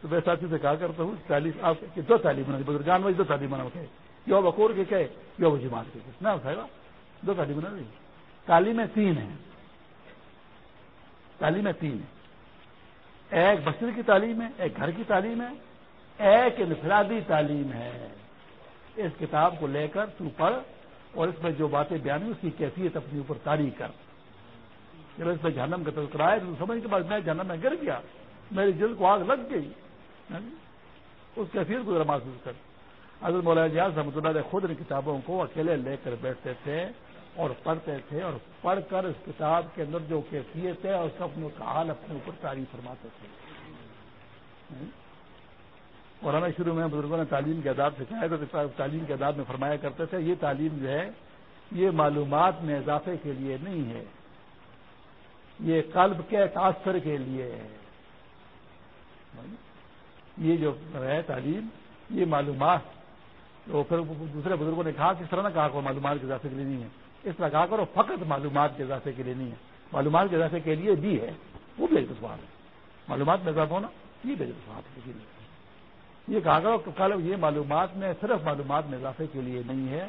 تو میں ساتھی سے کہا کرتا ہوں تعلیم آپ دو تعلیم بنا بزرگان میں دو تعلیم بنا کہ یو بکور کے کہ یو جماعت کے نہ اٹھائے گا دو تعلیم بنا دی۔ تعلیمیں تین ہیں۔ تعلیمیں تین ہیں۔ ایک بچے کی تعلیم ہے، ایک گھر کی تعلیم ہے، ایک انفرادی تعلیم ہے۔ اس کتاب کو لے کر تو پڑھ اور اس میں جو باتیں بیان اس کی کیفیت اپنے اوپر تاریخ کر۔ جب اس میں جہنم کا تذکرہ آئے تو سمجھ کے بعد میں جہنم میں گر گیا، میری جلد کو آگ لگ گئی۔ اس کیفیت کو ذرا محسوس کر۔ حضرت مولانا جہاز رحمۃ اللہ علیہ خود ان کتابوں کو اکیلے لے کر بیٹھتے تھے اور پڑھتے تھے اور پڑھ کر اس کتاب کے اندر جو کیفیت ہے، اس کا اپنے حال اپنے اوپر تعریف فرماتے تھے۔ اور ہمیں شروع میں بزرگوں نے تعلیم کے آداب سکھایا تو تعلیم کے آداب میں فرمایا کرتے تھے، یہ تعلیم جو ہے، یہ معلومات میں اضافے کے لیے نہیں ہے۔ یہ قلب کے تاثر کے لیے ہے۔ یہ جو ہے تعلیم، یہ معلومات۔ تو پھر دوسرے بزرگوں نے کہا کس طرح نہ کہا کو معلومات کے اضافے کے لیے نہیں ہے۔ اس طرح کہا کرو، فقط معلومات کے اضافے کے لیے نہیں ہے۔ معلومات کے اضافے کے لیے بھی ہے، وہ بھی ایک ہے۔ معلومات میں اضافہ ہونا، یہ بھی سوال ہے یہ کہا کرو کل یہ معلومات میں صرف معلومات میں اضافے کے لیے نہیں ہے،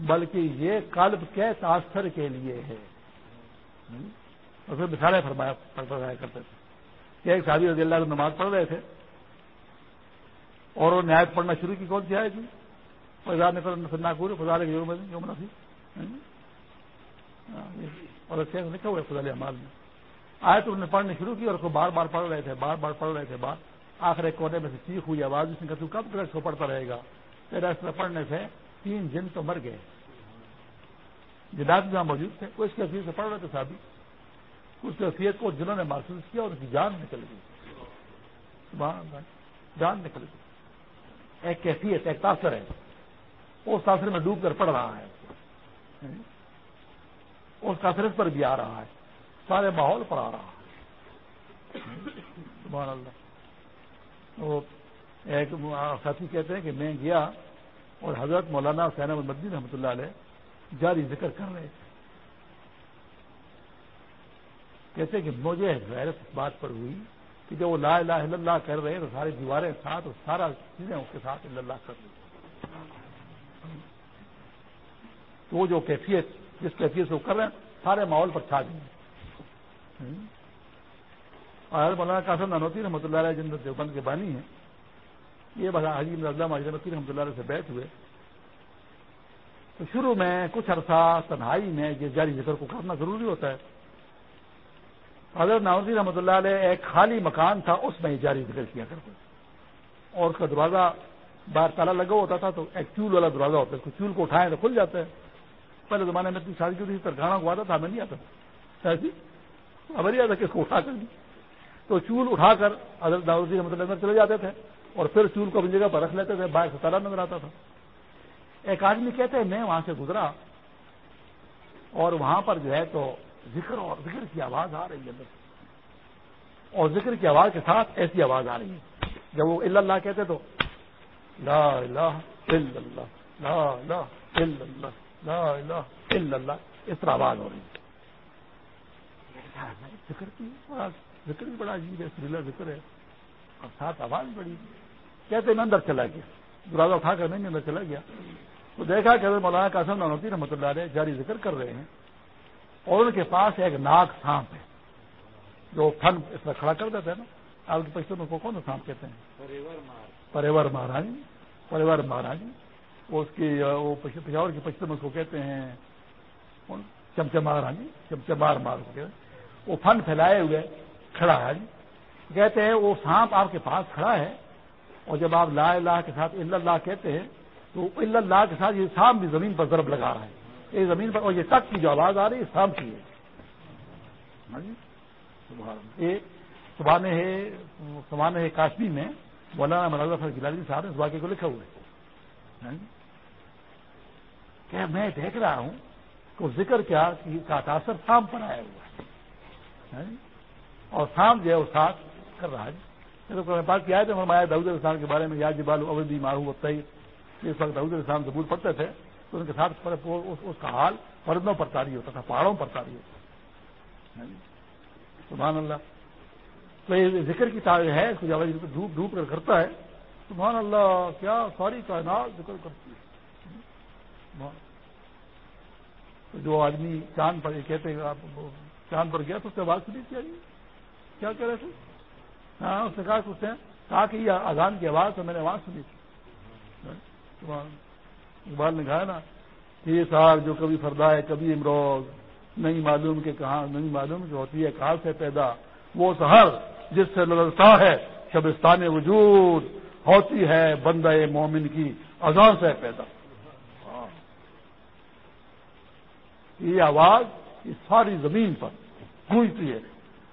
بلکہ یہ قلب کے تاثر کے لیے ہے۔ اور پھر مثالیں فرمایا کرتے تھے۔ کہ ایک شادی رضی اللہ نماز پڑھ رہے تھے۔ اور وہ نہایت پڑھنا شروع کی کون سی آئے تھی فضا نے ناگور فضا یومنا تھی اور لکھا ہوا ہے فضا امال میں۔ آئے تو انہوں نے پڑھنے شروع کی اور اس کو بار بار پڑھ رہے تھے، بار بار پڑھ رہے تھے، بار۔ آخر ایک کونے میں سے چیخ ہوئی آواز، اس نے کہا، تو کب تک اس کو پڑھتا رہے گا؟ تیرا اس میں پڑھنے سے تین جن تو مر گئے۔ جناب جہاں موجود تھے۔ وہ اس کی سے پڑھ رہے تھے صاحب اس کیفیت کو جنہوں نے محسوس کیا اور اس کی جان نکل گئی۔ جان نکل گئی۔ ایک کیفیت ایک تاثر ہے۔ اس تاثر میں ڈوب کر پڑ رہا ہے۔ اس تاثر پر بھی آ رہا ہے۔ سارے ماحول پر آ رہا ہے۔ سبحان اللہ۔ وہ ایک ساتھی کہتے ہیں کہ میں گیا اور حضرت مولانا حسین احمد مدین رحمۃ اللہ علیہ جاری ذکر کر رہے تھے۔ کہتے کہ مجھے غیرت اس بات پر ہوئی کہ جب وہ لا الہ الا اللہ کر رہے ہیں تو ساری دیواریں ساتھ اور سارا چیزیں اس کے ساتھ اللہ کر رہی تو وہ جو کیفیت، جس کیفیت سے وہ کر رہے ہیں، سارے ماحول پر چھا گئے اور مولانا قاسم نانوتی رحمۃ اللہ علیہ، جن دیوبند کے بانی ہیں، یہ بتا حجیم اللہ نوتی رحمۃ اللہ علیہ سے بیٹھ ہوئے۔ تو شروع میں کچھ عرصہ تنہائی میں یہ جاری ذکر کو کرنا ضروری ہوتا ہے۔ حضرت ناوزی رحمۃ اللہ علیہ ایک خالی مکان تھا، اس میں جاری ذکر کیا کرتے اور اس کا دروازہ باہر تالا لگا ہوتا تھا تو ایک چول والا دروازہ ہوتا ہے۔ چول کو اٹھائیں تو کھل جاتا ہے۔ پہلے زمانے میں اتنی ساری جو تھی ترکھانا کو آتا تھا، ہمیں نہیں آتا تھا۔ جی؟ ہمیں نہیں آتا کہ اس کو اٹھا کر دی۔ تو چول اٹھا کر حضرت ناوزی رحمۃ اللہ چلے جاتے تھے اور پھر چول کو اپنی جگہ پر رکھ لیتے تھے، باہر سے تالا نظر آتا تھا۔ ایک آدمی کہتے ہیں میں وہاں سے گزرا اور وہاں پر جو ہے تو ذکر اور ذکر کی آواز آ رہی ہے اندر اور ذکر کی آواز کے ساتھ ایسی آواز آ رہی ہے۔ جب وہ اللہ کہتے تو لا الہ الا اللہ، لا الہ الا اللہ، لا الہ الا اللہ، اس طرح آواز ہو رہی ہے۔ ذکر کی ذکر بھی بڑا عجیب ہے، سریلا ذکر ہے، اور ساتھ آواز بڑی۔ کہتے میں اندر چلا گیا، دروازہ اٹھا کر نہیں اندر چلا گیا۔ تو دیکھا کہ مولانا قاسم نانوتی رحمۃ اللہ علیہ جاری ذکر کر رہے ہیں۔ اور ان کے پاس ایک ناک سانپ ہے۔ جو پھن اس میں کھڑا کر دیتا ہے نا آپ کے پشتوں کو کون سانپ کہتے ہیں؟ پریور مہاراج۔ پریور مہاراج۔ وہ اس کی وہ پشاور کی پشتوں اس کو کہتے ہیں۔ چمچمار ہاں جی چمچمار مار کو وہ پھن پھیلائے ہوئے کھڑا ہے۔ جی کہتے ہیں وہ سانپ آپ کے پاس کھڑا ہے۔ اور جب آپ لا اللہ کے ساتھ اللہ کہتے ہیں تو اللہ کے ساتھ یہ سانپ بھی زمین پر ضرب لگا رہا ہے۔ یہ زمین پر اور یہ تک کی جو آواز آ رہی ہے سانپ کی ہے۔ سبحان ہے سبحان ہے کاشمی میں مولانا مناظر گلاری صاحب نے اس واقعے کو لکھا ہوا ہے؟ کہ میں دیکھ رہا ہوں کہ ذکر کیا کہ کا تاثر سام پر آیا ہوا ہے۔ اور سام جو ہے وہ ساتھ کر رہا ہے۔ بات کیا ہے تو ہمارے دعود السلام کے بارے میں یا جبال اودی مارو ابتائی اس وقت دعود السلام زبور پڑھتے تھے۔ تو ان کے ساتھ اس کا حال پردوں پر تاری ہوتا تھا، پہاڑوں پر تاری ہوتا ہاں جی۔ سبحان اللہ۔ تو یہ ذکر کی تاریخ ہے، اس کو جب ڈوب ڈوب کر کرتا ہے، سبحان اللہ، کیا ساری کائنات ذکر کرتی ہے۔ ہاں۔ جو آدمی چاند پر یہ کہتے ہیں چاند پر گیا تو اس سے آواز سنی تھی کیا کہہ رہے تھے؟ ہاں اس نے کہا کہ اس نے کہا کہ یہ اذان کی آواز تو میں نے آواز سنی تھی۔ ہاں۔ اقبال نے کہا نا، کہ یہ سال جو کبھی فردا ہے، کبھی امروز، نہیں معلوم کہ کہاں، نہیں معلوم کہ ہوتی ہے، کہاں سے پیدا۔ وہ سہر جس سے لڑتا ہے، شبستان وجود ہوتی ہے بندہ مومن کی اذان سے پیدا۔ یہ آواز یہ ساری زمین پر گونجتی ہے،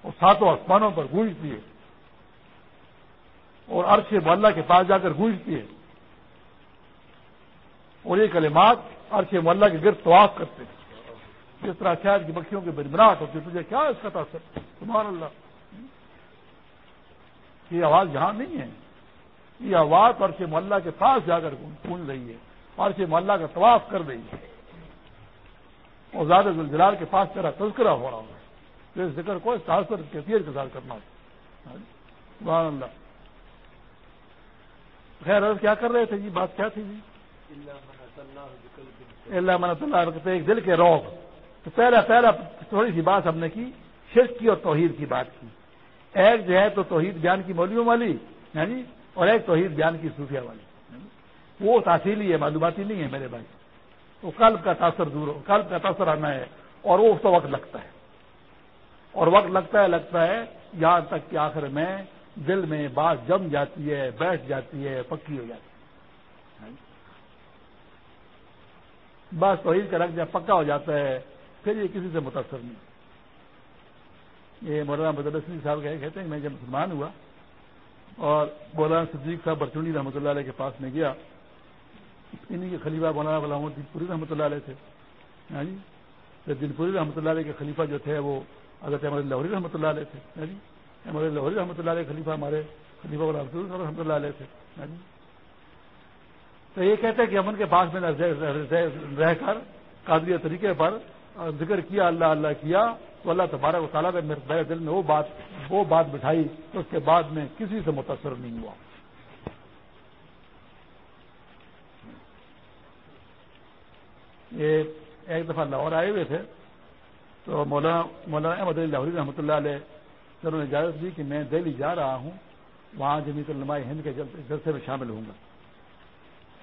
اور ساتوں آسمانوں پر گونجتی ہے، اور عرش مولا کے پاس جا کر گونجتی ہے۔ اور یہ کلمات عرش مولا کے گرد طواف کرتے ہیں۔ جس طرح شاید کی بکیوں کے برمراٹ ہوتی تجھے کیا اس کا تاثر؟ تمہارا اللہ۔ یہ آواز یہاں نہیں ہے۔ یہ آواز عرش مولا کے پاس جا کر گونج رہی ہے۔ عرش مولا کا طواف کر رہی ہے۔ اور زیادہ زلجلال کے پاس تیرا تذکرہ ہو رہا ہوگا۔ تو اس ذکر کو تاثر کیفیت کے ساتھ کرنا ہوگا۔ اللہ۔ خیر عرض کیا کر رہے تھے جی؟ بات کیا تھی جی؟ اللہ منت اللہ کہتے ایک دل کے روگ تو پہلا پہلا تھوڑی سی بات ہم نے کی، شرک کی اور توحید کی بات کی۔ ایک جو ہے تو توحید بیان کی مولیوں والی یعنی اور ایک توحید بیان کی صوفیہ والی۔ وہ تاثیلی ہے، معلوماتی نہیں ہے میرے بھائی۔ تو قلب کا تاثر دور ہو، قلب کا تاثر آنا ہے، اور وہ اس کا وقت لگتا ہے۔ اور وقت لگتا ہے لگتا ہے، یہاں تک کہ آخر میں دل میں بات جم جاتی ہے، بیٹھ جاتی ہے، پکی ہو جاتی ہے۔ بس توحید کا رنگ جب پکا ہو جاتا ہے، پھر یہ کسی سے متاثر نہیں۔ یہ مولانا بدرسنی صاحب کہتے ہیں میں جب مسلمان ہوا اور مولانا صدیق صاحب برچونی رحمۃ اللہ علیہ کے پاس میں گیا انہیں کے خلیفہ مولانا غلام الدین پوری رحمۃ اللہ علیہ تھے۔ ہاں جی؟ دن پوری رحمۃ اللہ علیہ کے خلیفہ جو تھے وہ حضرت احمد لاہوری رحمۃ اللہ علیہ تھے۔ ہاں جی؟ احمد لاہوری رحمۃ اللہ علیہ خلیفہ ہمارے خلیفہ غلام رحمۃ اللہ علیہ تھے۔ ہاں جی؟ تو یہ کہتے ہیں کہ ہم ان کے پاس میں رہ کر قادری طریقے پر ذکر کیا، اللہ اللہ کیا تو اللہ تبارک و تعالیٰ نے میرے دل میں وہ بات وہ بات بٹھائی تو اس کے بعد میں کسی سے متاثر نہیں ہوا۔ یہ ایک دفعہ لاہور آئے ہوئے تھے تو مولانا مولانا احمد علی لاہوری رحمۃ اللہ علیہ نے اجازت دی کہ میں دہلی جا رہا ہوں، وہاں جمیت علماء ہند کے جلسے میں شامل ہوں گا۔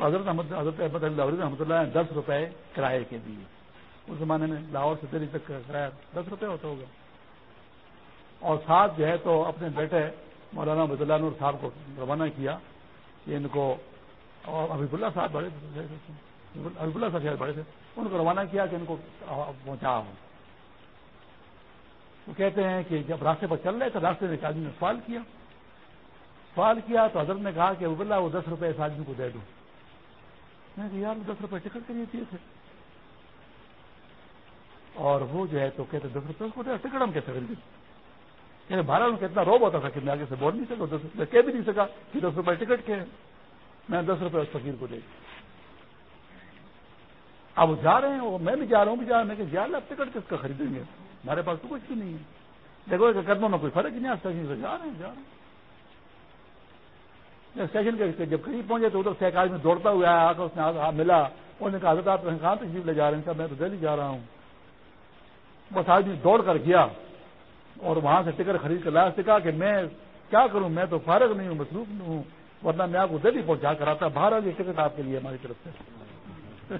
حضرت احمد حضرت احمد علی لاہوری رحمۃ اللہ نے دس روپے کرائے کے دیے۔ اس زمانے میں لاہور سے دہلی تک کرایہ دس روپے ہوتا ہوگا۔ اور ساتھ جو ہے تو اپنے بیٹے مولانا عبد اللہ نور صاحب کو روانہ کیا۔ کہ ان کو اور حبیب اللہ صاحب بڑے حبیب اللہ صاحب بڑے تھے۔ ان کو روانہ کیا کہ ان کو پہنچا۔ ہوں وہ کہتے ہیں کہ جب راستے پر چل رہے تو راستے میں ایک آدمی نے سوال کیا۔ سوال کیا تو حضرت نے کہا کہ اللہ وہ دس روپے اس آدمی کو دے دوں میں کہ یار دس روپے ٹکٹ کے لیے دیے تھے۔ اور وہ جو ہے تو کہتے دس روپے کو ٹکٹ ہم کیسے خریدیں؟ یعنی بھارت میں کتنا روب ہوتا تھا کہ میں آگے سے بول نہیں سکا دس روپئے کہہ بھی نہیں سکا کہ دس روپئے ٹکٹ کے میں دس روپے اس فقیر کو دے اب وہ جا رہے ہیں، وہ میں بھی جا رہا ہوں بھی جا رہا ہوں جا رہا ٹکٹ کس کا خریدیں گے؟ ہمارے پاس تو کچھ بھی نہیں ہے۔ دیکھو کہ قدموں میں کوئی فرق نہیں آتا سے جا رہے ہیں، جا رہے ہیں۔ اسٹیشن کے جب قریب پہنچے تو ادھر سے ایک آدمی دوڑتا ہوا آیا آ کر اس نے ملا۔ انہوں نے کہا، حضرت آپ کہاں تشریف لے جا رہے ہیں؟ میں تو دہلی جا رہا ہوں۔ بس آدمی دوڑ کر گیا اور وہاں سے ٹکٹ خرید کر لایا۔ کہا کہ میں کیا کروں؟ میں تو فارغ نہیں ہوں، مصروف نہیں ہوں، ورنہ میں آپ کو دہلی پہنچا کر آتا۔ باہر آ گئی، ٹکٹ آپ کے لیے ہماری طرف سے۔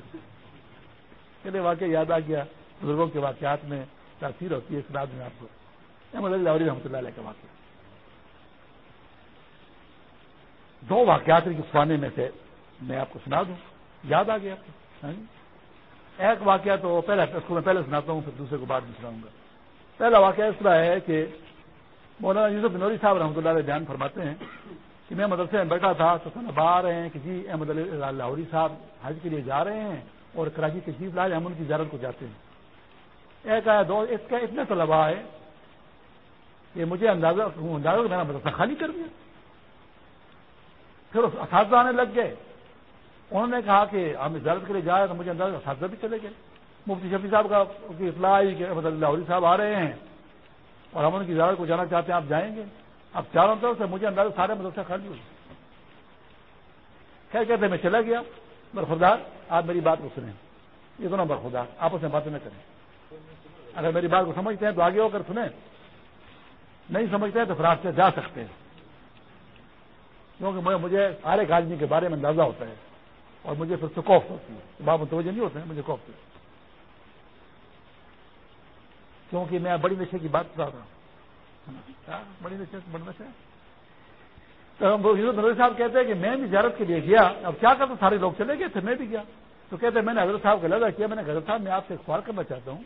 چلے واقعہ یاد آ گیا۔ بزرگوں کے واقعات میں تاثیر ہوتی ہے اس رات میں آپ کو۔ احمد اللہ رحمۃ اللہ علیہ کا واقعہ۔ دو واقعات کی میں سے میں آپ کو سنا دوں۔ یاد آ گیا؟ آپ کو ایک واقعہ تو پہلے اس کو میں پہلے سناتا ہوں، پھر دوسرے کو بعد میں سناؤں گا۔ پہلا واقعہ اس طرح ہے کہ مولانا یوسف نوری صاحب رحمۃ اللہ علیہ بیان فرماتے ہیں کہ میں مدرسے میں بیٹھا تھا، تو طلبا آ رہے ہیں کہ جی احمد لاہوری صاحب حج کے لیے جا رہے ہیں اور کراچی تشریف لائے ہم ان کی زیارت کو جاتے ہیں۔ ایک آیا دو، اس کا اتنے طلبا ہے کہ مجھے اندازہ اندازہ میں نے مدرسہ خالی کر دیا۔ پھر اساتذہ آنے لگ گئے۔ انہوں نے کہا کہ ہم زیارت کے لیے جائے تو مجھے اندازہ اساتذہ بھی چلے گئے۔ مفتی شفیع صاحب کا کی اطلاع آئی کہ احمد لاہوری صاحب آ رہے ہیں اور ہم ان کی زیارت کو جانا چاہتے ہیں، آپ جائیں گے۔ اب چاروں طرف سے مجھے اندازہ سارے مدرسہ خالی ہو کیا کہتے میں چلا گیا۔ برخودار آپ میری بات کو سنیں۔ یہ دونوں برخودار آپس میں باتیں نہ کریں۔ اگر میری بات کو سمجھتے ہیں تو آگے ہو کر سنیں۔ نہیں سمجھتے ہیں تو پھر آپ سے جا سکتے ہیں۔ کیونکہ مجھے ہر ایک آدمی کے بارے میں اندازہ ہوتا ہے اور مجھے پھر سے ہوتی ہے۔ باب متوجہ نہیں ہوتے ہیں، مجھے کوف ہوتی کیونکہ میں بڑی نشے کی بات کر رہا ہوں۔ بڑی بڑا نشے۔ تو نظر صاحب کہتے ہیں کہ میں بھی زیارت کے لیے گیا۔ اب کیا کرتا سارے لوگ چلے گئے تھے میں بھی گیا۔ تو کہتے ہیں میں نے حضرت صاحب کا لگا کیا، میں نے حضرت صاحب، میں آپ سے سوال کرنا چاہتا ہوں۔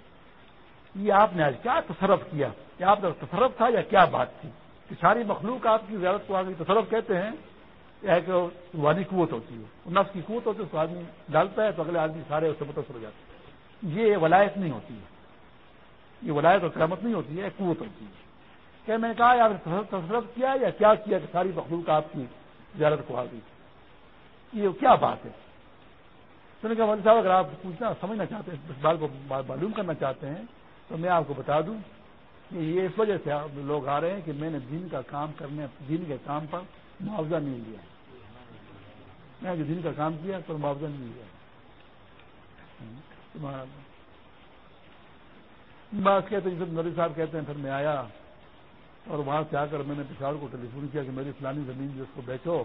یہ آپ نے آج کیا تصرف کیا؟ کیا آپ کا تصرف تھا یا کیا بات تھی؟ کہ ساری مخلوق آپ کی زیارت کو آگے تصرف کہتے ہیں کہ روحانی قوت ہوتی ہے۔ نفس کی قوت ہوتی ہے، اس کو آدمی ڈالتا ہے تو اگلے آدمی سارے اس سے متاثر ہو جاتے ہیں۔ یہ ولایت نہیں ہوتی ہے۔ یہ ولایت اور کرامت نہیں ہوتی ہے قوت ہوتی ہے۔ کہ میں نے کہا، یار تصرف کیا یا کیا کیا کہ ساری مخلوق آپ کی زیارت کو آ گئی یہ کیا بات ہے؟ تو نے کہا صاحب، اگر آپ پوچھنا، سمجھنا چاہتے ہیں، اس بات کو معلوم کرنا چاہتے ہیں، تو میں آپ کو بتا دوں۔ یہ اس وجہ سے لوگ آ رہے ہیں کہ میں نے دین کا کام کرنے دین کے کام پر معاوضہ نہیں لیا۔ میں جو دن کا کام کیا پر معاوضہ نہیں لیا۔ بات کہتے ہیں نوری صاحب کہتے ہیں پھر میں آیا اور وہاں سے آ کر میں نے پشاور کو ٹیلی فون کیا کہ میری فلانی زمین جو اس کو بیچو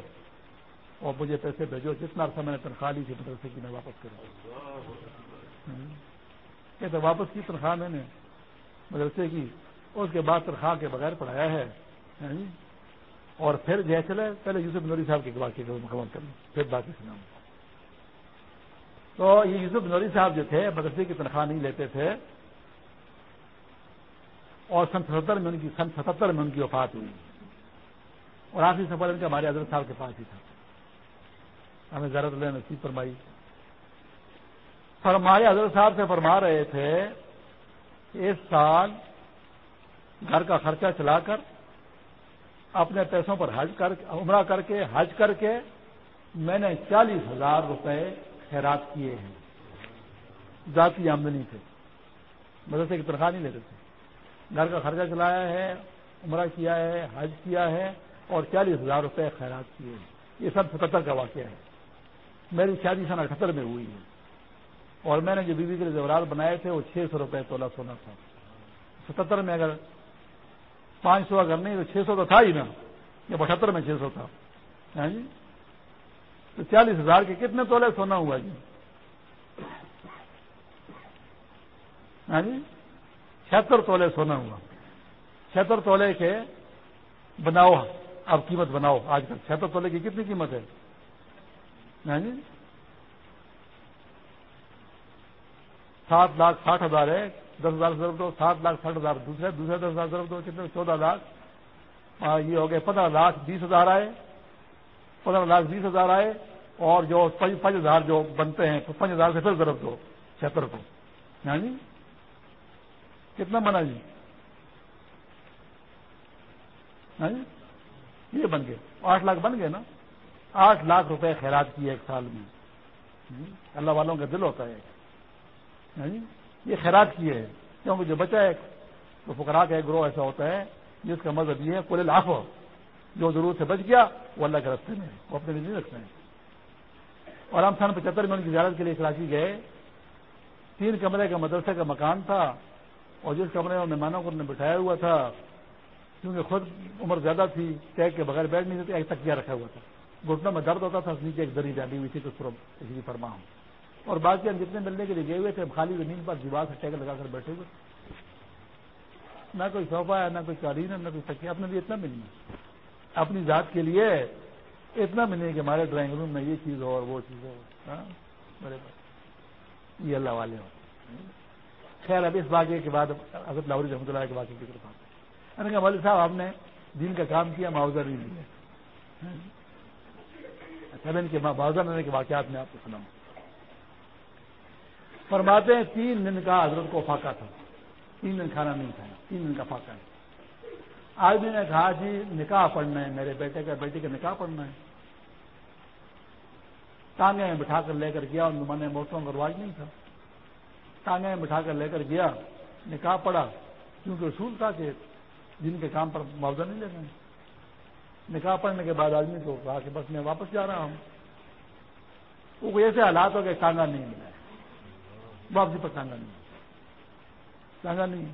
اور مجھے پیسے بھیجو جتنا عرصہ میں نے تنخواہ لی تھی مدرسے کی میں واپس کروں۔ کہتے واپس کی تنخواہ میں نے مدرسے کی۔ اس کے بعد تنخواہ کے بغیر پڑھایا ہے۔ ہاں جی۔ اور پھر جیسے چلے پہلے یوسف نوری صاحب کے واقعے کو مکمل کر لیں پھر باقی سنا تو یہ یوسف نوری صاحب جو تھے، مدرسے کی تنخواہ نہیں لیتے تھے۔ اور سن ستر میں ان کی، سن ستہتر میں ان کی وفات ہوئی۔ اور آخری سفر ان کا ہمارے حضرت صاحب کے پاس ہی تھا۔ ہمیں زیادہ اللہ نصیب فرمائی۔ ہمارے حضرت صاحب سے فرما رہے تھے کہ اس سال گھر کا خرچہ چلا کر اپنے پیسوں پر حج کر عمرہ کر کے، حج کر کے میں نے چالیس ہزار روپے خیرات کیے ہیں۔ ذاتی آمدنی سے۔ مدرسے کی تنخواہ نہیں لیتے تھے۔ گھر کا خرچہ چلایا ہے، عمرہ کیا ہے، حج کیا ہے اور چالیس ہزار روپے خیرات کیے ہیں۔ یہ سب ستہتر کا واقعہ ہے۔ میری شادی سن اٹھہتر میں ہوئی ہے۔ اور میں نے جو بیوی کے لیے زیورات بنائے تھے، وہ چھ سو روپئے تولا سونا تھا۔ ستہتر میں اگر پانچ سو اگر نہیں تو چھ سو تو تھا ہی نا۔ یہ پچہتر میں چھ سو تھا۔ ہاں جی؟ تو چالیس ہزار کے کتنے تولے سونا ہوا جی؟ ہاں جی؟ چھہتر تولے سونا ہوا۔ چھہتر تولے کے بناؤ، اب قیمت بناؤ۔ آج کل چھہتر تولے کی کتنی قیمت ہے؟ ہاں جی؟ سات لاکھ ساٹھ ہزار ہے۔ دس ہزار ضرور دو، سات لاکھ ساٹھ ہزار۔ دوسرے دوسرے دس ہزار ضرور دو کتنے چودہ لاکھ۔ ہاں، یہ ہو گئے پندرہ لاکھ بیس ہزار آئے۔ پندرہ لاکھ بیس ہزار آئے۔ اور جو پانچ ہزار جو بنتے ہیں پانچ ہزار سے پھر ضرور دو چھتر کو۔ ہاں جی؟ کتنا بنا جی؟ ہاں جی؟ یہ بن گئے۔ آٹھ لاکھ بن گئے نا؟ آٹھ لاکھ روپے خیرات کیے ایک سال میں۔ جی؟ اللہ والوں کا دل ہوتا ہے۔ جی؟ یہ خیرات کی ہے کیونکہ جو بچہ ہے تو فکرا کا ایک گروہ ایسا ہوتا ہے جس کا مذہب یہ ہے کل لاکھ ہو جو ضرورت سے بچ گیا، وہ اللہ کے رستے میں وہ اپنے لیے نہیں رکھتے ہیں۔ اور ہم سن پچہتر میں ان کی زیارت کے لیے کراچی گئے۔ تین کمرے کا مدرسے کا مکان تھا اور جس کمرے میں مہمانوں کو بٹھایا ہوا تھا، کیونکہ خود عمر زیادہ تھی ٹیگ کے بغیر بیٹھ نہیں تھے ایک تکیا رکھا ہوا تھا۔ گھٹنوں میں درد ہوتا تھا نیچے ایک دری ڈالی ہوئی تھی، تو فرما ہوں۔ اور باقی ہم جتنے ملنے کے لیے گئے ہوئے تھے خالی زمین پر دیوار سے ٹیگ لگا کر بیٹھے ہوئے۔ نہ کوئی صوفہ ہے، نہ کوئی قالین ہے، نہ کوئی تکیا اپنے لیے اتنا ملنا۔ اپنی ذات کے لیے اتنا ملنے کہ ہمارے ڈرائنگ روم میں یہ چیز ہو اور وہ چیز ہو ہاں؟ یہ اللہ والے ہو خیر، اب اس واقعے کے بعد حضرت لاہوری رحمۃ اللہ کے واقعے کی طرف آتے ہیں۔ والد صاحب، آپ نے دن کا کام کیا، معاوضہ نہیں لیا۔ ہاں۔ اچھا ان کے معاوضہ لینے کے واقعات میں آپ کو سناؤں۔ فرماتے ہیں تین دن کا حضرت کو فاقہ تھا۔ تین دن کھانا نہیں کھایا، تین دن کا فاقہ ہے۔ آدمی نے کہا جی نکاح پڑھنا ہے، میرے بیٹے کا، بیٹی کا نکاح پڑھنا ہے۔ ٹانگے میں بٹھا کر لے کر گیا، ان زمانے موٹروں کا رواج نہیں تھا۔ ٹانگے میں بٹھا کر لے کر گیا، نکاح پڑا کیونکہ اصول تھا کہ جن کے کام پر معاوضہ نہیں لینا نکاح پڑھنے کے بعد آدمی کو کہا کہ بس میں واپس جا رہا ہوں۔ وہ کوئی ایسے حالات ہو کہ ٹانگا نہیں ملا۔ واپسی پر ٹانگا نہیں ٹانگا نہیں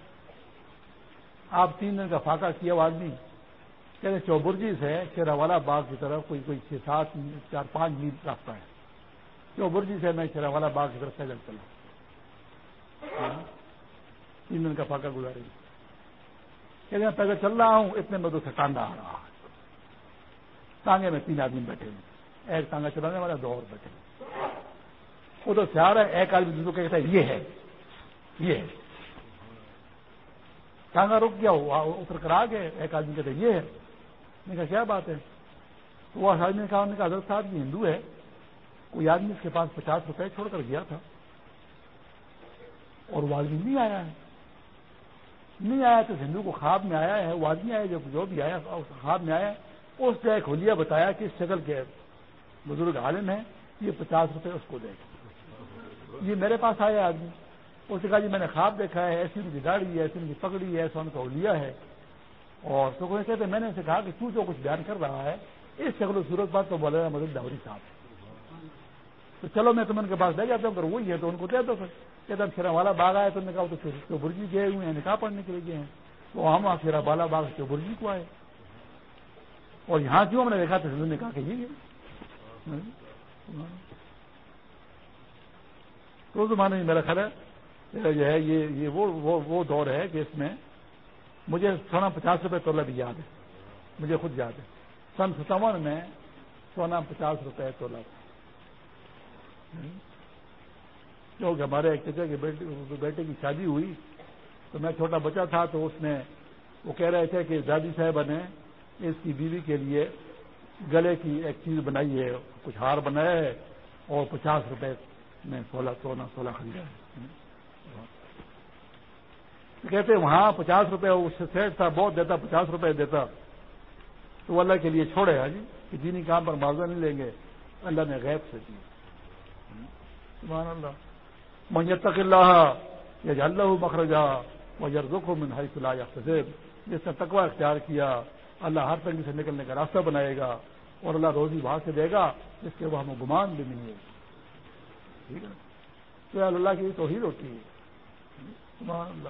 آپ تین دن کا فاقہ کیا وہ آدمی؟ کہتے چوبرجی سے شیرا والا باغ کی طرف کوئی کوئی چھ سات چار پانچ میل راستہ ہے۔ چوبرجی سے میں شیرا والا باغ کی طرف پیدل چلا۔ ہاں؟ تین دن کا فاقہ گزارے۔ کہتے ہیں پیدل چل رہا ہوں، اتنے میں سے ٹانگا آ رہا ٹانگے میں تین آدمی بیٹھے ہوئے ایک ٹانگا چلانے والا، دو اور بیٹھے ادھر سے آ رہا ہے، ایک آدمی دوسروں کہتا ہے یہ ہے یہ ہے۔ ٹانگا رک گیا اتر کر آ گئے، ایک آدمی کہتے یہ ہے۔ نے کہا، کیا بات ہے؟ تو وہ آدمی نے کہا نے کہا، حضرت صاحب، یہ ہندو ہے۔ کوئی آدمی اس کے پاس پچاس روپے چھوڑ کر گیا تھا۔ اور وہ آدمی نہیں آیا ہے۔ نہیں آیا تو ہندو کو خواب میں آیا ہے، وہ آدمی آیا جو جو بھی آیا خواب میں آیا اس نے ایک ہولیا بتایا کہ اس شکل کے بزرگ عالم ہیں، یہ پچاس روپے اس کو دے گا۔ یہ میرے پاس آیا آدمی۔ اس نے کہا جی میں نے خواب دیکھا ہے، ایسی ان کی گاڑی ہے، ایسی ان کی پکڑی ہے ایسا ان کا اولیا ہے۔ اور تو کہتے میں نے اسے کہا کہ تو جو کچھ بیان کر رہا ہے، اس شکل و صورت بات تو بولے مدد داوری صاحب۔ تو چلو، میں تم ان کے پاس لے جاتا ہوں، اگر وہی ہے تو ان کو دے دو پھر۔ کہتے ہیں شیرا والا باغ آیا تو نے کہا تو برجی گئے ہوئے ہیں نکاح پڑھنے کے لیے گئے ہیں۔ تو ہم شیرا بالا باغ سے برجی کو آئے اور یہاں کیوں ہم نے دیکھا؟ تو نے کہا کہ یہ تو زمانے میں میرا خیال ہے جو ہے، یہ وہ دور ہے کہ اس میں مجھے سونا پچاس روپے تولہ بھی یاد ہے۔ مجھے خود یاد ہے۔ سن ستاون میں سونا پچاس روپے تولہ تھا کیونکہ ہمارے ایک چچا کے بیٹے کی شادی ہوئی، تو میں چھوٹا بچہ تھا، تو اس نے، وہ کہہ رہے تھے کہ دادی صاحبہ نے اس کی بیوی کے لیے گلے کی ایک چیز بنائی ہے، کچھ ہار بنایا ہے اور پچاس روپے میں سولہ سونا سولہ خریدا ہے۔ کہتے وہاں پچاس روپے اس سے سیٹ تھا، بہت دیتا، پچاس روپے دیتا۔ تو وہ اللہ کے لیے چھوڑے ہاں جی کہ دینی کام پر معاوضہ نہیں لیں گے۔ اللہ نے غیب سے سبحان اللہ۔ میت اللہ یا اللہ مخرجہ مجر رخ منہائی صلاح یا جس نے تقوی اختیار کیا، اللہ ہر تنگی سے نکلنے کا راستہ بنائے گا اور اللہ روزی وہاں سے دے گا، جس کے وہ ہمیں گمان بھی نہیں ہے۔ ٹھیک ہے تو اللہ کی توحید ہوتی ہے۔ سبحان اللہ۔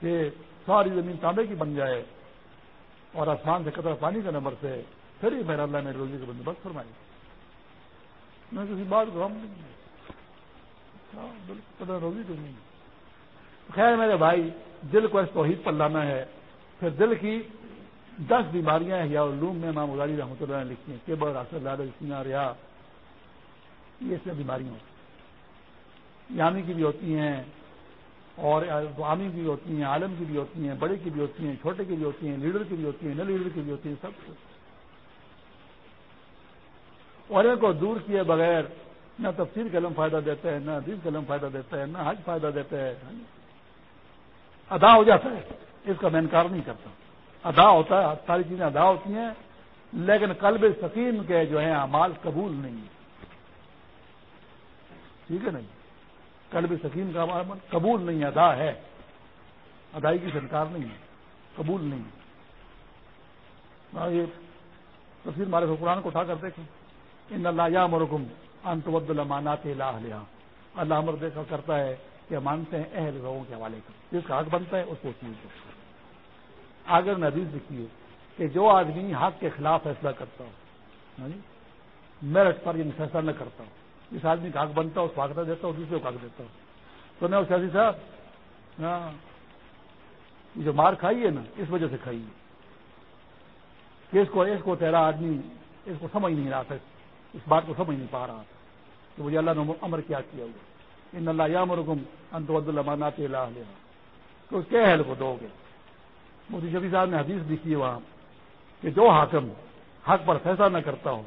کہ ساری زمین تانبے کی بن جائے اور آسمان سے قطر پانی کا نمبر سے پھر ہی میرا اللہ نے روزی کا بندوبست فرمائی۔ میں کسی بات کو ہم ہاں، قدر روزی تو نہیں۔ خیر میرے بھائی، دل کو اس توحید پر لانا ہے۔ پھر دل کی دس بیماریاں یا علوم میں ماں مزاری رحمۃ اللہ نے لکھی ہیں کیبل راسل لال سینا ریا، یہ اس میں بیماریاں ہوتی ہیں۔ یامی کی بھی ہوتی ہیں اور عوامی بھی ہوتی ہیں، عالم کی بھی ہوتی ہیں، بڑے کی بھی ہوتی ہیں، چھوٹے کی بھی ہوتی ہیں، لیڈر کی بھی ہوتی ہیں نہ لیڈر کی بھی ہوتی ہیں، سب اور ان کو دور کیے بغیر نہ تفصیل قلم فائدہ دیتا ہے نہ عزیز قلم فائدہ دیتا ہے نہ حج فائدہ دیتا ہے ادا ہو جاتا ہے، اس کا میں انکار نہیں کرتا۔ ادا ہوتا ہے ساری چیزیں ادا ہوتی ہیں، لیکن قلب سکیم کے جو ہیں اعمال قبول نہیں ٹھیک ہے نہیں جی؟ کل بھی سکیم کا قبول نہیں، ادا ہے۔ ادائیگی سے انکار نہیں ہے قبول نہیں ہے یہ تصویر مارے قرآن کو اٹھا کر دیکھیں۔ ان اللہ یا مرکم انتود المانات اللہ اللہ امر دیکھا کرتا ہے کہ مانتے ہیں اہل لوگوں کے حوالے کا جس کا حق بنتا ہے، اس کو چیز اگر نبیز لکھی ہے کہ جو آدمی حق کے خلاف فیصلہ کرتا ہو ہاں جی، میرٹ پر یہ فیصلہ نہ کرتا ہو جس آدمی کا حق بنتا ہو، اس کو حق دیتا ہو، دوسرے کو حق دیتا ہو۔ تو میں سیاسی صاحب ہاں، جو مار کھائی ہے نا، اس وجہ سے کھائی ہے۔ کہ اس کو اس کو تیرا آدمی، اس کو سمجھ نہیں رہا تھا، اس بات کو سمجھ نہیں پا رہا تھا۔ کہ مجھے اللہ نے امر کیا کیا ہوا۔ ان اللہ یا مرکم انت عبد المانات اللہ تو اس کے اہل کو دو گے۔ مودی شفیع صاحب نے حدیث لکھی ہے وہاں کہ جو حاکم حق پر فیصلہ نہ کرتا ہو،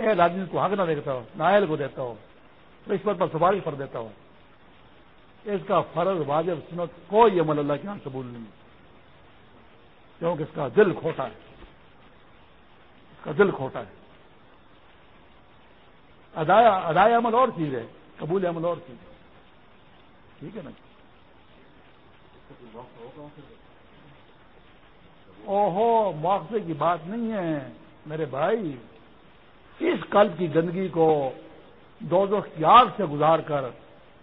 اہل آدمی کو حق نہ دیکھتا ہو نہ اہل کو دیتا ہو، رشوت پر سواری پر دیتا ہو، اس کا فرض، واجب، سنت کوئی عمل اللہ کے یہاں قبول نہیں کیونکہ اس کا دل کھوٹا ہے۔ اس کا دل کھوٹا ہے۔ ادایا ادایا عمل اور چیز ہے، قبول عمل اور چیز ہے۔ ٹھیک ہے نا؟ اوہو مواقع کی بات نہیں ہے، میرے بھائی، اس قلب کی گندگی کو دو دو کی آگ سے گزار کر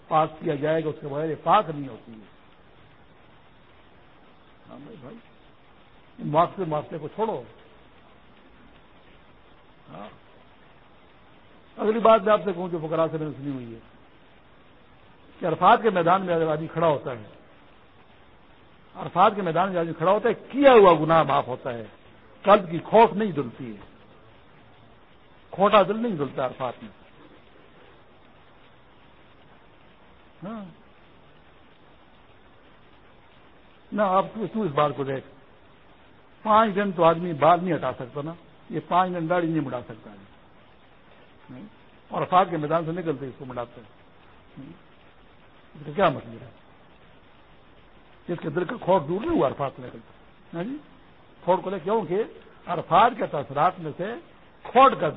پاک کیا جائے گا، اس کے بغیر پاک نہیں ہوتی ہے۔ ہاں بھائی مواقع مواقع کو چھوڑو۔ ہاں۔ اگلی بات میں آپ سے کہوں جو فکرا سے میں نے سنی ہوئی ہے کہ عرفات کے میدان میں اگر آدمی کھڑا ہوتا ہے عرفات کے میدان میں آدمی کھڑا ہوتا ہے، کیا ہوا گناہ معاف ہوتا ہے؟ قلب کی کھوٹ نہیں دلتی ہے۔ کھوٹا دل نہیں دلتا عرفات میں۔ ہاں۔ نہ آپ اس بات کو دیکھ۔ پانچ دن تو آدمی بال نہیں ہٹا سکتا نا۔ یہ پانچ دن داڑھی نہیں مڑا سکتا اور افاد کے میدان سے نکلتے اس کو مڑاتے ہاں۔ کیا مطلب ہے؟ جس کے دل کا کھوٹ دور نہیں ہوا عرفات نکلتا ہاں جی؟ کھوٹ کو لے کیوں کہ عرفات کے تاثرات میں سے کھوٹ کا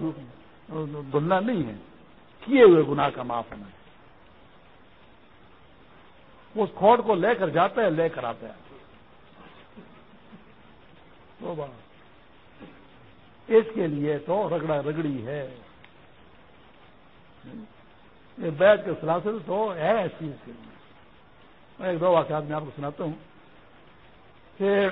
دلنا نہیں ہے۔ کیے ہوئے گناہ کا معاف ہونا ہے اس کھوٹ کو لے کر جاتا ہے، لے کر آتا ہے۔ تو اس کے لیے تو رگڑا رگڑی ہے۔ یہ بیٹھ کے سلاسل تو ہے اس چیز کے لیے۔ میں ایک دو واقعات میں آپ کو سناتا ہوں کہ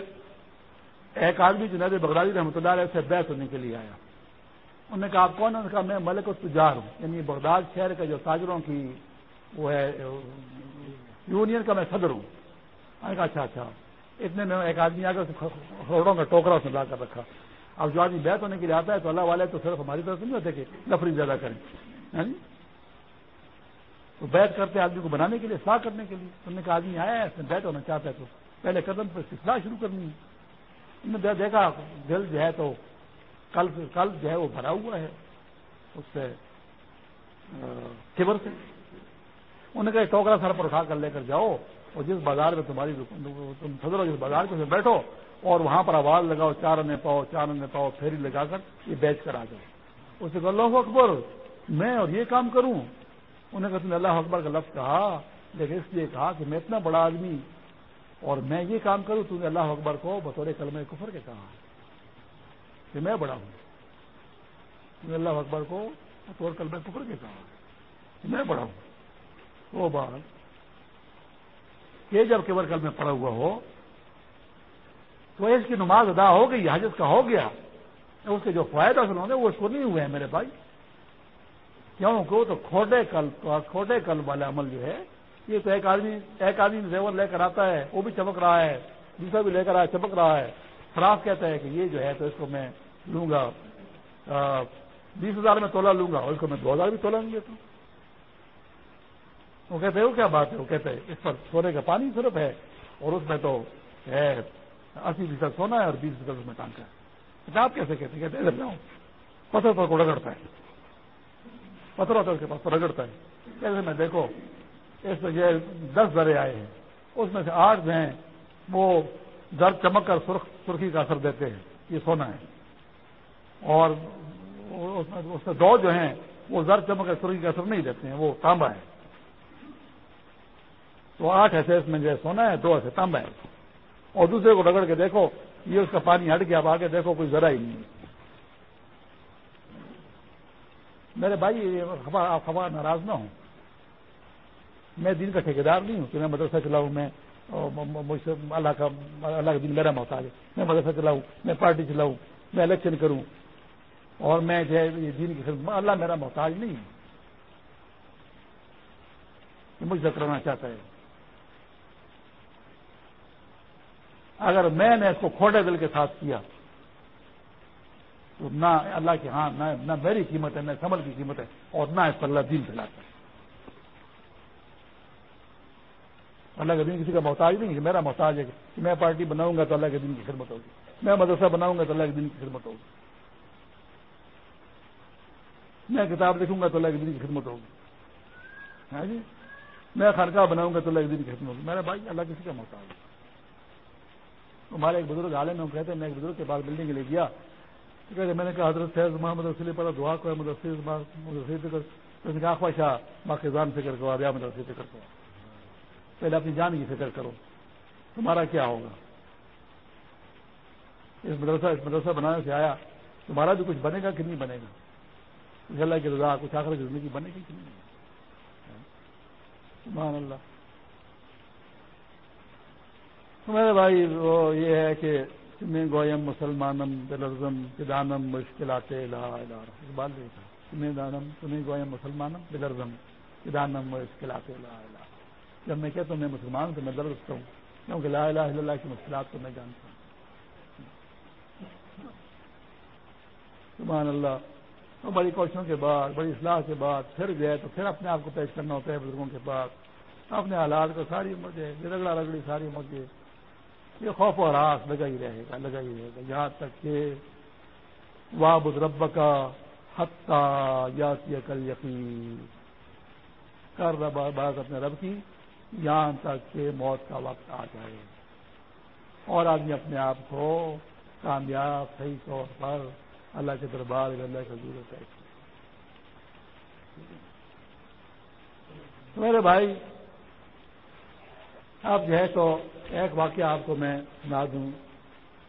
ایک آدمی جنید بغدادی رحمۃ اللہ علیہ سے بیت ہونے کے لیے آیا۔ انہوں نے کہا آپ کون نے کہا، میں ملک و تجار ہوں۔ یعنی بغداد شہر کے جو تاجروں کی وہ ہے، یونین کا میں صدر ہوں۔ میں نے کہا اچھا اچھا۔ اتنے میں ایک آدمی آ کر کروڑوں کا ٹوکرا اس نے لا کر رکھا۔ اب جو آدمی بیت ہونے کے لیے آتا ہے تو اللہ والے تو صرف ہماری طرف نہیں ہوتے کہ نفری زیادہ کریں۔ یعنی تو بیت کرتے آدمی کو بنانے کے لیے، اصلاح کرنے کے لیے۔ انہوں نے کہا، آدمی آیا ہے، اس میں بیت ہونا چاہتا ہے تو پہلے قدم پر اصلاح شروع کرنی ہے۔ انہوں نے دیکھا، دل جو ہے تو کل کل جو ہے وہ بھرا ہوا ہے۔ اس سے کبر سے۔ انہوں نے کہا ٹوکرا سر پر اٹھا کر لے کر جاؤ اور جس بازار میں تمہاری تم سدرو جس بازار کے بیٹھو اور وہاں پر آواز لگاؤ، چار انے پاؤ، چار انے پاؤ، پھیری لگا کر یہ بیچ کر آ جاؤ اسے کہ اللہ اکبر، میں اور یہ کام کروں۔ انہیں کہا نے اللہ اکبر کا لفظ کہا، لیکن اس لیے کہا کہ میں اتنا بڑا آدمی اور میں یہ کام کروں تم نے اللہ اکبر کو بطور کلمہ کفر کے کہا کہ میں بڑا ہوں۔ تم نے اللہ اکبر کو بطور کلمہ کفر کے کہا کہ میں بڑا ہوں۔ وہ بات کہ جب کیبر کل میں پڑا ہوا ہو، تو اس کی نماز ادا ہو گئی، حاجت کا ہو گیا، اس کے جو فائدہ حاصل ہوں گے، وہ اس کو نہیں ہوئے ہیں میرے بھائی۔ کیوں؟ کہ تو کھوٹے کل کھوٹے کل والا عمل جو ہے، یہ تو ایک آدمی ایک آدمی زیور لے کر آتا ہے، وہ بھی چمک رہا ہے، دوسرا بھی لے کر آیا، چمک رہا ہے۔ خراب کہتا ہے کہ یہ جو ہے تو اس کو میں لوں گا بیس ہزار میں تولا لوں گا، اور اس کو میں دو ہزار بھی تولا لوں گا تو۔ وہ کہتے ہیں، وہ کیا بات ہے؟ وہ کہتے ہیں، اس پر سونے کا پانی صرف ہے، اور اس میں تو ہے اسی فیصد سونا ہے اور بیس فیصد اس میں ٹانکا ہے۔ اچھا، آپ کیسے کہتے ہیں؟ کہتے ادھر جاؤں پتھر پر کو رگڑتا ہے۔ پتھر ہوتا ہے اس کے پاس رگڑتا ہے۔ کیسے میں دیکھو، اس میں یہ دس درے آئے ہیں۔ اس میں سے آٹھ جو ہیں، وہ درد چمک کر سرخ، سرخی کا اثر دیتے ہیں۔ یہ سونا ہے۔ اور اس میں دو جو ہیں، وہ زر چمک سرگی کا اثر نہیں دیتے ہیں، وہ تانبا ہے تو آٹھ ایسے اس میں جو ہے سونا ہے، دو ایسے تانبا ہے اور دوسرے کو رگڑ کے دیکھو، یہ اس کا پانی ہٹ کے آپ آگے دیکھو، کوئی ذرا ہی نہیں میرے بھائی آپ خبر ناراض نہ ہوں۔ میں دن کا ٹھیکیدار نہیں ہوں کہ میں مدرسہ چلاؤں، میں مجھ سے اللہ کا اللہ کا دن میرا محتاج ہے۔ میں مدرسہ چلاؤں، میں پارٹی چلاؤں، میں الیکشن کروں۔ اور میں جو ہے دین کی خدمت اللہ میرا محتاج نہیں ہے۔ مجھ سے کرنا چاہتا ہے۔ اگر میں نے اس کو کھوٹے دل کے ساتھ کیا تو نہ اللہ کے ہاں نہ میری قیمت ہے، نہ کمل کی قیمت ہے اور نہ اس پر اللہ دین پھیلاتا ہے۔ اللہ کے دن کسی کا محتاج نہیں ہے میرا محتاج ہے کہ میں پارٹی بناؤں گا تو اللہ کے دن کی خدمت ہوگی۔ میں مدرسہ بناؤں گا تو اللہ کے دن کی خدمت ہوگی۔ میں کتاب لکھوں گا تو اللہ کے دن کی خدمت ہوگی۔ ہاں جی؟ میں خانقاہ بناؤں گا تو اللہ کے دن کی خدمت ہوگی۔ میرا بھائی اللہ کسی کا محتاج ہے ہمارے ایک بزرگ عالم میں کہتے ہیں، میں ایک بزرگ کے بعد بلڈنگ لے گیا۔ کہتے میں نے کہا، حضرت صحت محمد رسول پر دعا کو مدرسے مدرسے کہا خواہشہ ماں کے جان فکر کروا دیا مدرسے فکر کروا پہلے اپنی جان کی فکر کرو، تمہارا کیا ہوگا؟ اس مدرسہ اس مدرسہ بنانے سے آیا، تمہارا بھی کچھ بنے گا کہ نہیں بنے گا؟ اللہ کی رضا، کچھ آخر کی زندگی بنے گی کہ نہیں سبحان اللہ۔ میرے بھائی، وہ یہ ہے کہ تمہیں گویم مسلمانم بلرزم کدانم مشکلات اقبال نہیں تھا۔ تمہیں دانم، تمہیں گویم مسلمانم بلرزم کدانم مشکلات جب میں کہتا ہوں میں مسلمان تو میں درد رکھتا ہوں، کیونکہ لا الہ الا اللہ کی مشکلات کو میں جانتا ہوں۔ سبحان اللہ۔ تو بڑی کوششوں کے بعد، بڑی اصلاح کے بعد، پھر گئے تو پھر اپنے آپ کو پیش کرنا ہوتا ہے بزرگوں کے بعد اپنے حالات کو ساری مجھے، رگڑا رگڑی ساری مجھے۔ یہ خوف و راس لگا ہی رہے گا، لگا ہی رہے گا۔ یہاں تک کہ واب رب کا حتہ یا کل یقین کر بات اپنے رب کی، یہاں تک کہ موت کا وقت آ جائے۔ اور آدمی اپنے آپ کو کامیاب، صحیح طور پر اللہ کے دربار اللہ کا ضرورت ہے میرے بھائی اب جو ہے تو ایک واقعہ آپ کو میں سنا دوں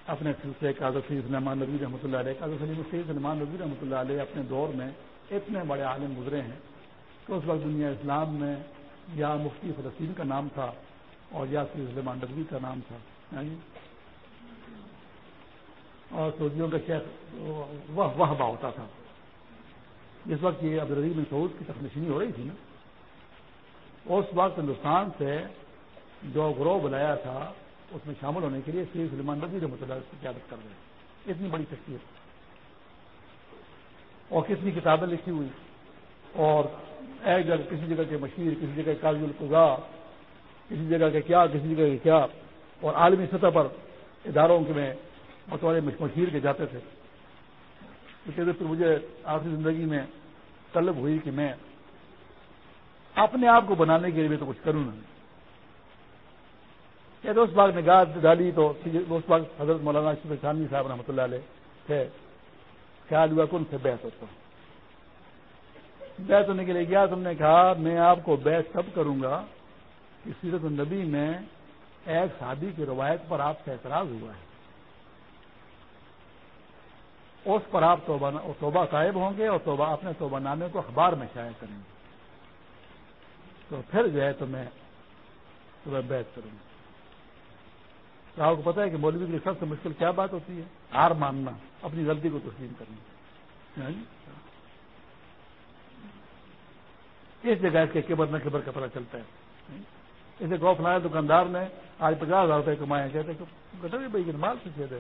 اپنے سلسلے قاضر سید سلمان نبی رحمۃ اللہ علیہ قاضر سلیم سید سلمان نبی رحمۃ اللہ علیہ اپنے دور میں اتنے بڑے عالم گزرے ہیں کہ اس وقت دنیا اسلام میں یا مفتی فلسطین کا نام تھا اور یا سید سلمان نبی کا نام تھا۔ یعنی اور سعودیوں کا شیخ وہ وہ ہوتا تھا۔ جس وقت یہ عبدالرحیم سعود کی تخنشینی ہو رہی تھی نا۔ اس وقت ہندوستان سے جو گروہ بلایا تھا، اس میں شامل ہونے کے لیے سید سلمان نبی رحمۃ اللہ کی قیادت کر رہے اتنی بڑی شخصیت اور کتنی کتابیں لکھی ہوئی۔ اور ایک جگہ کسی جگہ کے مشیر، کسی جگہ کاغذ القضا کسی جگہ کے کیا، کسی جگہ کے کیا۔ اور عالمی سطح پر اداروں کے میں متوالے مشیر کے جاتے تھے۔ پھر مجھے آخری زندگی میں طلب ہوئی کہ میں اپنے آپ کو بنانے کے لیے تو کچھ کروں نہیں اس باغ نگاہ ڈالی تو اس باغ حضرت مولانا شفیع خانوی صاحب رحمۃ اللہ علیہ تھے خیال ہوا کن سے بیت ہوتا ہوں بیت ہونے کے لیے گیا، تم نے کہا، میں آپ کو بیت کب کروں گا کہ سیرت النبی میں ایک شادی کی روایت پر آپ سے اعتراض ہوا ہے۔ اس پر آپ توبہ قائب ہوں گے اور توبہ، اپنے توبہ نامے کو اخبار میں شائع کریں گے۔ تو پھر جو ہے تو میں صبح بیت کروں گا۔ آپ کو پتا ہے کہ مولوی کے لیے سب سے مشکل کیا بات ہوتی ہے؟ ہار ماننا، اپنی غلطی کو تسلیم کرنا۔ ہاں جی؟ اس جگہ اس کے کبر نہ کبر کا پتہ چلتا ہے۔ اسے گو فلایا دکاندار نے آج پچاس ہزار روپئے کمائے کہتے کہ بھائی مال سے ہے۔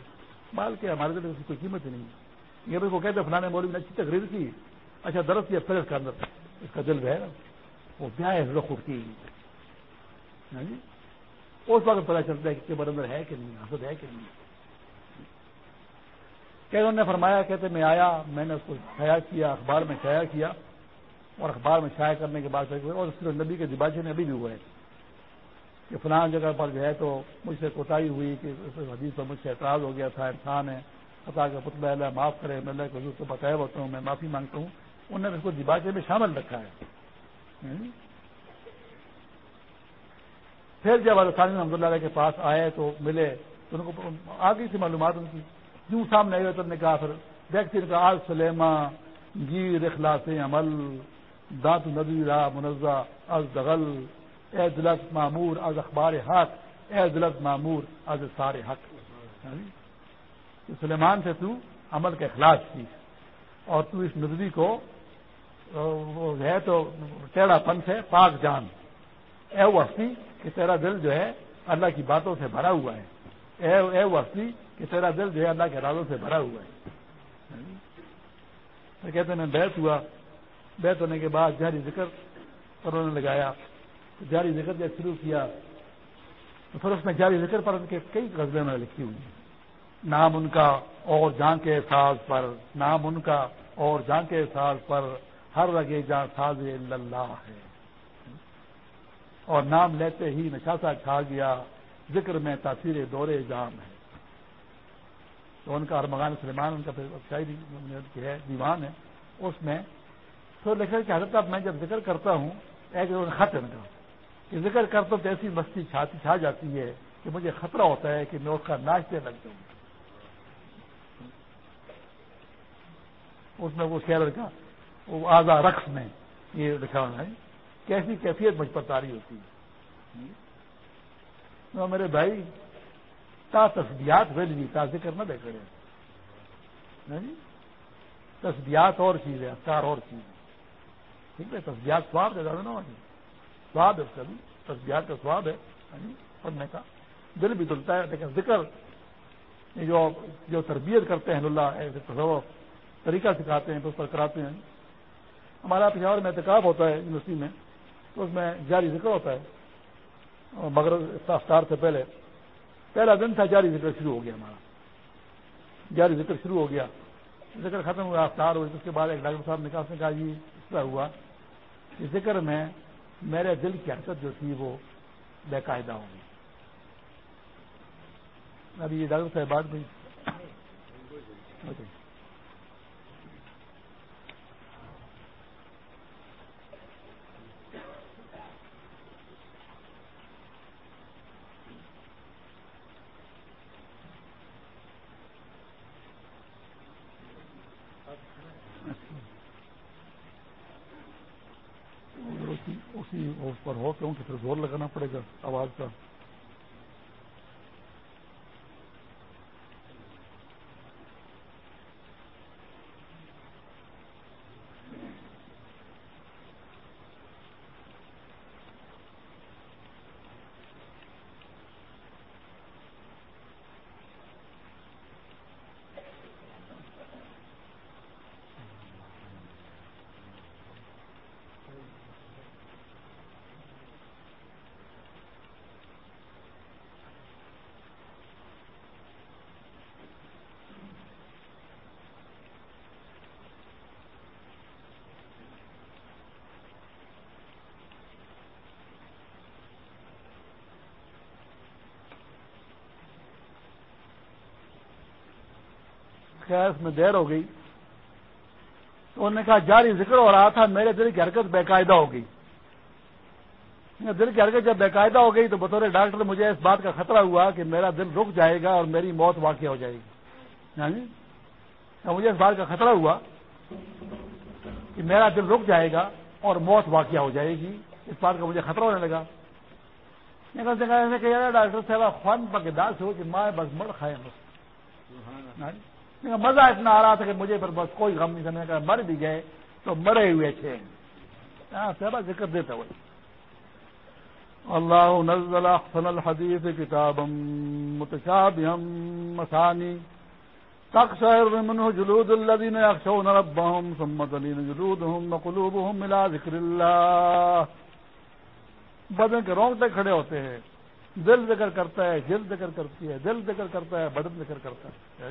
مال کیا ہمارے دل کی کوئی قیمت ہی نہیں یہ بھی کو کہتے فلانے مولوی نے اچھی تقریر کی۔ اچھا درخت کیا پھر اس کا اندر۔ اس کا دل ہے وہ کیا ہے، رخ اٹھتی۔ ہاں جی؟ اس وقت پتا چلتا ہے کہ اندر ہے کہ نہیں حسد ہے کہ نہیں کہ انہوں نے فرمایا، کہتے میں آیا، میں نے اس کو شائع کیا، اخبار میں شائع کیا۔ اور اخبار میں شائع کرنے کے بعد اور صرف نبی کے دباچے میں ابھی بھی ہوئے کہ فلاں جگہ پر جو ہے تو مجھ سے کوتاہی ہوئی کہ حدیث پر مجھ سے اعتراض ہو گیا تھا انسان ہے۔ پتا کا پتلا اللہ معاف کرے، میں اللہ کو حضور بتایا ہوتا ہوں، میں معافی مانگتا ہوں۔ انہوں نے اس کو دیباچے میں شامل رکھا ہے۔ پھر جب ثانی رحمد اللہ علیہ کے پاس آئے تو ملے، تو ان کو آ گئی تھی معلومات ان کی۔ یوں سامنے آئے تو نے کہا، پھر دیکھتے کا آج سلیما گیر اخلاص عمل دانت ندی را منزہ، از دغل، اے دلت معمور از اخبار حق، اے دلت معمور از سارے حق۔ یعنی سلیمان سے تو عمل کا اخلاص کی۔ اور تو اس ندوی کو ہے تو ٹیڑھا پن سے پاک جان۔ اے وسطی کہ تیرا دل جو ہے اللہ کی باتوں سے بھرا ہوا ہے۔ اے اے وسطی کہ تیرا دل جو ہے اللہ کے رازوں سے بھرا ہوا ہے۔ تو کہتے ہیں بیت ہوا۔ بیت ہونے کے بعد جاری ذکر پر انہوں نے لگایا۔ جاری ذکر جب شروع کیا، تو پھر اس میں جاری ذکر پر ان کے کئی غزلیں میں لکھی ہوئی ہیں۔ نام ان کا، اور جان کے احساس پر۔ نام ان کا، اور جان کے احساس پر۔ ہر لگے جہاں ساز اللہ ہے۔ اور نام لیتے ہی نشاسا کھا گیا، ذکر میں تاثیر دورے جام ہے۔ تو ان کا ارمغان سلیمان، ان کا شاعری ہے، دیوان ہے۔ اس میں تو لکھا کہ حضرت اب میں جب ذکر کرتا ہوں، ایک خط ان کا کہ ذکر کرتا ہوں تو ایسی مستی چھاتی چھا جاتی ہے کہ مجھے خطرہ ہوتا ہے کہ میں اس کا ناچتے لگ جاؤں۔ اس میں وہ شہر کا، وہ آزا رقص میں یہ لکھا ہونا ہے۔ کیسی کیفیت مجھ پر تاری ہوتی ہے؟ میرے بھائی، تا تصدیات ویل تا ذکر نہ دے کرے تصدیات اور چیز ہے افطار اور چیز ہے ٹھیک ہے تصدیات سواد ہے زیادہ نا سواد ہے اس کا بھی۔ تصدیات کا سواد ہے یعنی پڑھنے کا۔ دل بھی دلتا ہے، لیکن ذکر جو جو تربیت کرتے ہیں، اللہ طریقہ سکھاتے ہیں تو اس پر کراتے ہیں۔ ہمارا پشاور میں احتکاب ہوتا ہے یونیورسٹی میں۔ تو اس میں جاری ذکر ہوتا ہے۔ مگر افطار سے پہلے، پہلا دن تھا جاری ذکر شروع ہو گیا ہمارا۔ جاری ذکر شروع ہو گیا۔ ذکر ختم ہوا، افطار ہوئی اس کے بعد ایک ڈاکٹر صاحب نے کہا نے کہا جی اس طرح ہوا۔ کہ ذکر میں میرے دل کی حرکت جو تھی، وہ بے قاعدہ ہو ابھی یہ ڈاکٹر صاحب بات بھی پر ہو کیوں پھر زور لگانا پڑے گا آواز کا۔ اس میں دیر ہو گئی۔ تو انہوں نے کہا، جاری ذکر ہو رہا تھا، میرے دل کی حرکت بے قاعدہ ہو گئی۔ دل کی حرکت جب بے قاعدہ ہو گئی تو بطور ڈاکٹر مجھے اس بات کا خطرہ ہوا کہ میرا دل رک جائے گا اور میری موت واقع ہو جائے گی۔ یعنی مجھے اس بات کا خطرہ ہوا کہ میرا دل رک جائے گا اور موت واقع ہو جائے گی۔ اس بات کا مجھے خطرہ ہونے لگا۔ ڈاکٹر صاحب فن پکدار سے ہو کہ ماں بس مر کھائے ہاں جی؟ مزہ اتنا آ رہا تھا کہ مجھے پھر بس کوئی غم نہیں کرنے کا مر بھی گئے تو مرے ہوئے تھے۔ ہاں ذکر دیتا وہ اللہ نزل احسن الحدیث کتاب متشابہ مسانی تقشعر منه جلود الذين يخشون ربهم ثم تلين جلودهم وقلوبهم الى ذکر اللہ۔ بدن کے رونگٹے کھڑے ہوتے ہیں۔ دل ذکر کرتا ہے، جلد ذکر کرتی ہے، دل ذکر کرتا ہے، بدن ذکر کرتا ہے۔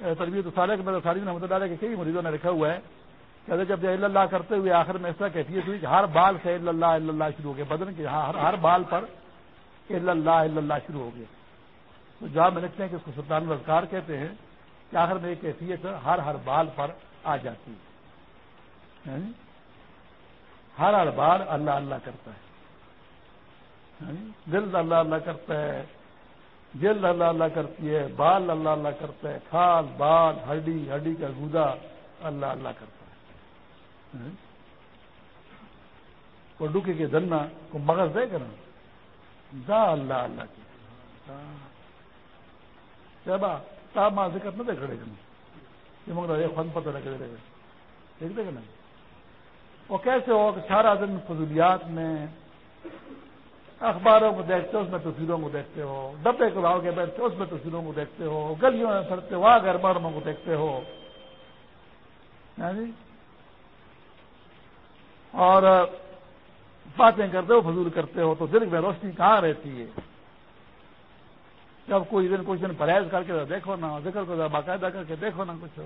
تربیت سارے کے ساری نے مدد ڈالے کہ کئی مریضوں نے لکھا ہوا ہے؟ کہ جب اللہ کرتے ہوئے آخر میں اس طرح کیفیت ہوئی کہ ہر بال سے اللہ اللہ شروع ہو گیا، بدن کے ہاں، ہر ہر بال پر اللہ اللہ شروع ہو گیا۔ تو جواب میں لکھتے ہیں کہ اس کو سلطان رزگار کہتے ہیں کہ آخر میں ایک کیفیت ہر ہر بال پر آ جاتی ہے۔ ہاں جی؟ ہر ہر بال اللہ اللہ کرتا ہے۔ ہاں جی؟ دل اللہ اللہ کرتا ہے۔ جلد اللہ اللہ کرتی ہے، بال اللہ اللہ کرتا ہے، کھال، بال، ہڈی ہڈی کا گودا اللہ اللہ کرتا ہے۔ ہاں؟ یعنی وہ ڈوکے کے دنا کو مغز دے کر دا اللہ اللہ کی۔ ماں ذکر نہ دے کھڑے یہ مگر یہ فن پتہ لگے رہے دیکھ دے گا نا وہ کیسے ہو کہ سارا دن فضولیات میں اخباروں کو دیکھتے ہو، اس میں تصویروں کو دیکھتے ہو، ڈبے کو لاؤ کے بیٹھتے ہو، اس میں تصویروں کو دیکھتے ہو، گلیوں میں پھرتے ہو گھر مرموں کو دیکھتے ہو۔ ہاں جی؟ اور باتیں کرتے ہو، فضول کرتے ہو، تو دل میں روشنی کہاں رہتی ہے؟ جب کوئی دن کچھ دن پرہیز کر کے دیکھو نا، ذکر کو باقاعدہ کر کے دیکھو نا کچھ۔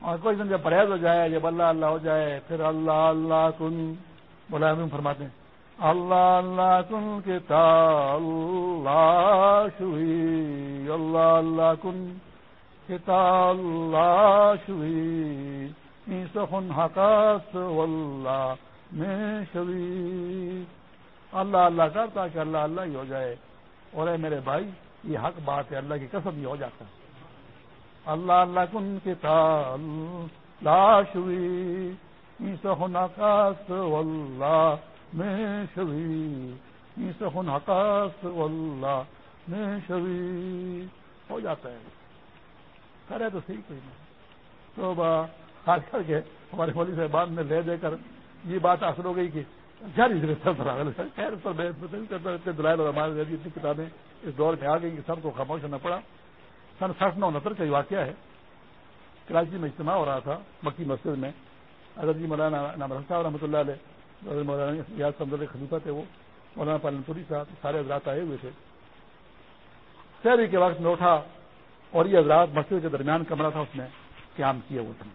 اور کچھ دن جب پرہیز ہو جائے، جب اللہ اللہ ہو جائے، پھر اللہ اللہ کن بولا فرماتے ہیں اللہ اللہ کن کے اللہ شوئی اللہ اللہ کن کے اللہ سخن حکاس اللہ میں شوی اللہ اللہ کرتا کہ اللہ اللہ ہی ہو جائے۔ اور اے میرے بھائی، یہ حق بات ہے، اللہ کی قسم ہی ہو جاتا۔ ہے اللہ اللہ کن کے تال لاش ہوئی سہن حکاس اللہ میں شوی سہن حکاس اللہ میں شوی ہو جاتا ہے۔ کرے تو صحیح کوئی نہیں۔ تو خاص کر کے ہمارے مولی صاحب نے لے دے کر، یہ بات حاصل ہو گئی کہ جاری خیر، پر دلائل اور ہمارے اتنی کتابیں اس دور میں آ گئی کہ سب کو خاموش ہونا پڑا۔ سن ساٹھ نو انہتر کا یہ واقعہ ہے۔ کراچی میں اجتماع ہو رہا تھا، مکی مسجد میں۔ اگر جی مولانا نام صاحب رحمۃ اللہ علیہ مولانا یاد سمدر خلیفہ تھے وہ، مولانا پالن پوری صاحب، سارے حضرات آئے ہوئے تھے۔ شہری کے وقت میں اٹھا اور یہ حضرات مسجد کے درمیان کمرہ تھا، اس میں قیام کیا وہ تھا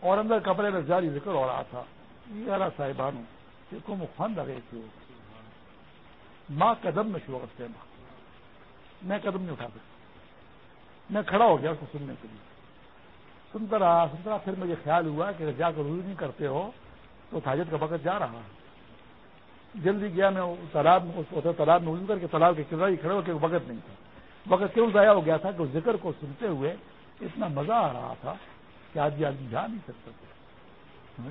اور اندر کپڑے میں جاری ذکر ہو رہا تھا۔ یہ صاحبان کو مفند رہے تھے۔ ماں قدم میں شروع کرتے ہیں میں قدم نہیں اٹھا سکتا میں کھڑا ہو گیا اس کو سننے کے لیے۔ سنتا رہا سنتا رہا، پھر مجھے خیال ہوا کہ جا کر روز نہیں کرتے ہو۔ تو تاجد کا وقت جا رہا جلدی گیا میں تالاب تالاب میں کر کے تالاب کے ہی کھڑے ہو کے وقت نہیں تھا۔ وقت کیوں ضائع ہو گیا تھا کہ اس ذکر کو سنتے ہوئے اتنا مزہ آ رہا تھا کہ آدمی آدمی جا نہیں سکتا تھا۔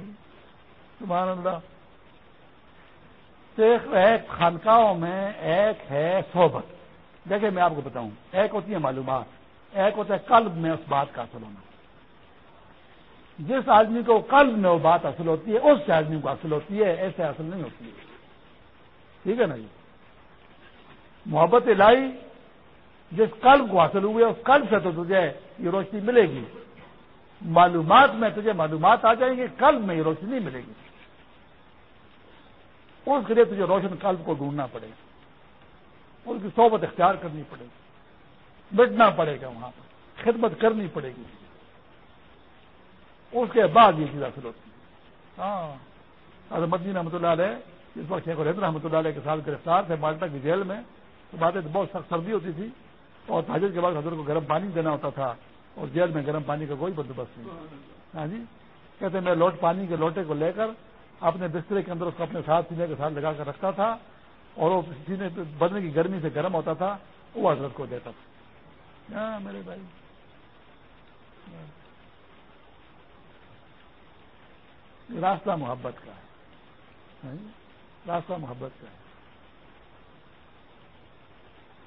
سبحان اللہ۔ ایک خانقاہوں میں ایک ہے صحبت۔ دیکھیں میں آپ کو بتاؤں، ایک ہوتی ہے معلومات، ایک ہوتا ہے قلب میں اس بات کا اصل ہونا۔ جس آدمی کو قلب میں وہ بات حاصل ہوتی ہے، اس سے آدمی کو حاصل ہوتی ہے، ایسے حاصل نہیں ہوتی ہے۔ ٹھیک ہے نا جی؟ محبت لائی جس قلب کو حاصل ہوئے اس قلب سے تو تجھے یہ روشنی ملے گی۔ معلومات میں تجھے معلومات آ جائیں گی، قلب میں یہ روشنی نہیں ملے گی۔ اس کے لیے تجھے روشن قلب کو ڈھونڈنا پڑے گا۔ اس کی صحبت اختیار کرنی پڑے گی۔ مٹنا پڑے گا وہاں پر۔ خدمت کرنی پڑے گی۔ اس کے بعد یہ چیز حاصل ہوتی ہے ہاں۔ مدین رحمۃ اللہ علیہ اس وقت شیخ الحمد رحمۃ اللہ علیہ کے ساتھ گرفتار تھے مالٹا کی جیل میں تو باتیں بہت سخت سردی ہوتی تھی اور تاجر کے بعد حضرت کو گرم پانی دینا ہوتا تھا اور جیل میں گرم پانی کا کوئی بندوبست نہیں۔ ہاں جی؟ کہتے میں لوٹ پانی کے لوٹے کو لے کر اپنے بسترے کے اندر اس کو اپنے ساتھ سینے کے ساتھ لگا کر رکھتا تھا اور وہ سینے بدنے کی گرمی سے گرم ہوتا تھا وہ حضرت کو دیتا تھا۔ ہاں میرے بھائی۔ راستہ محبت کا ہے۔ ہاں جی؟ راستہ محبت کا ہے۔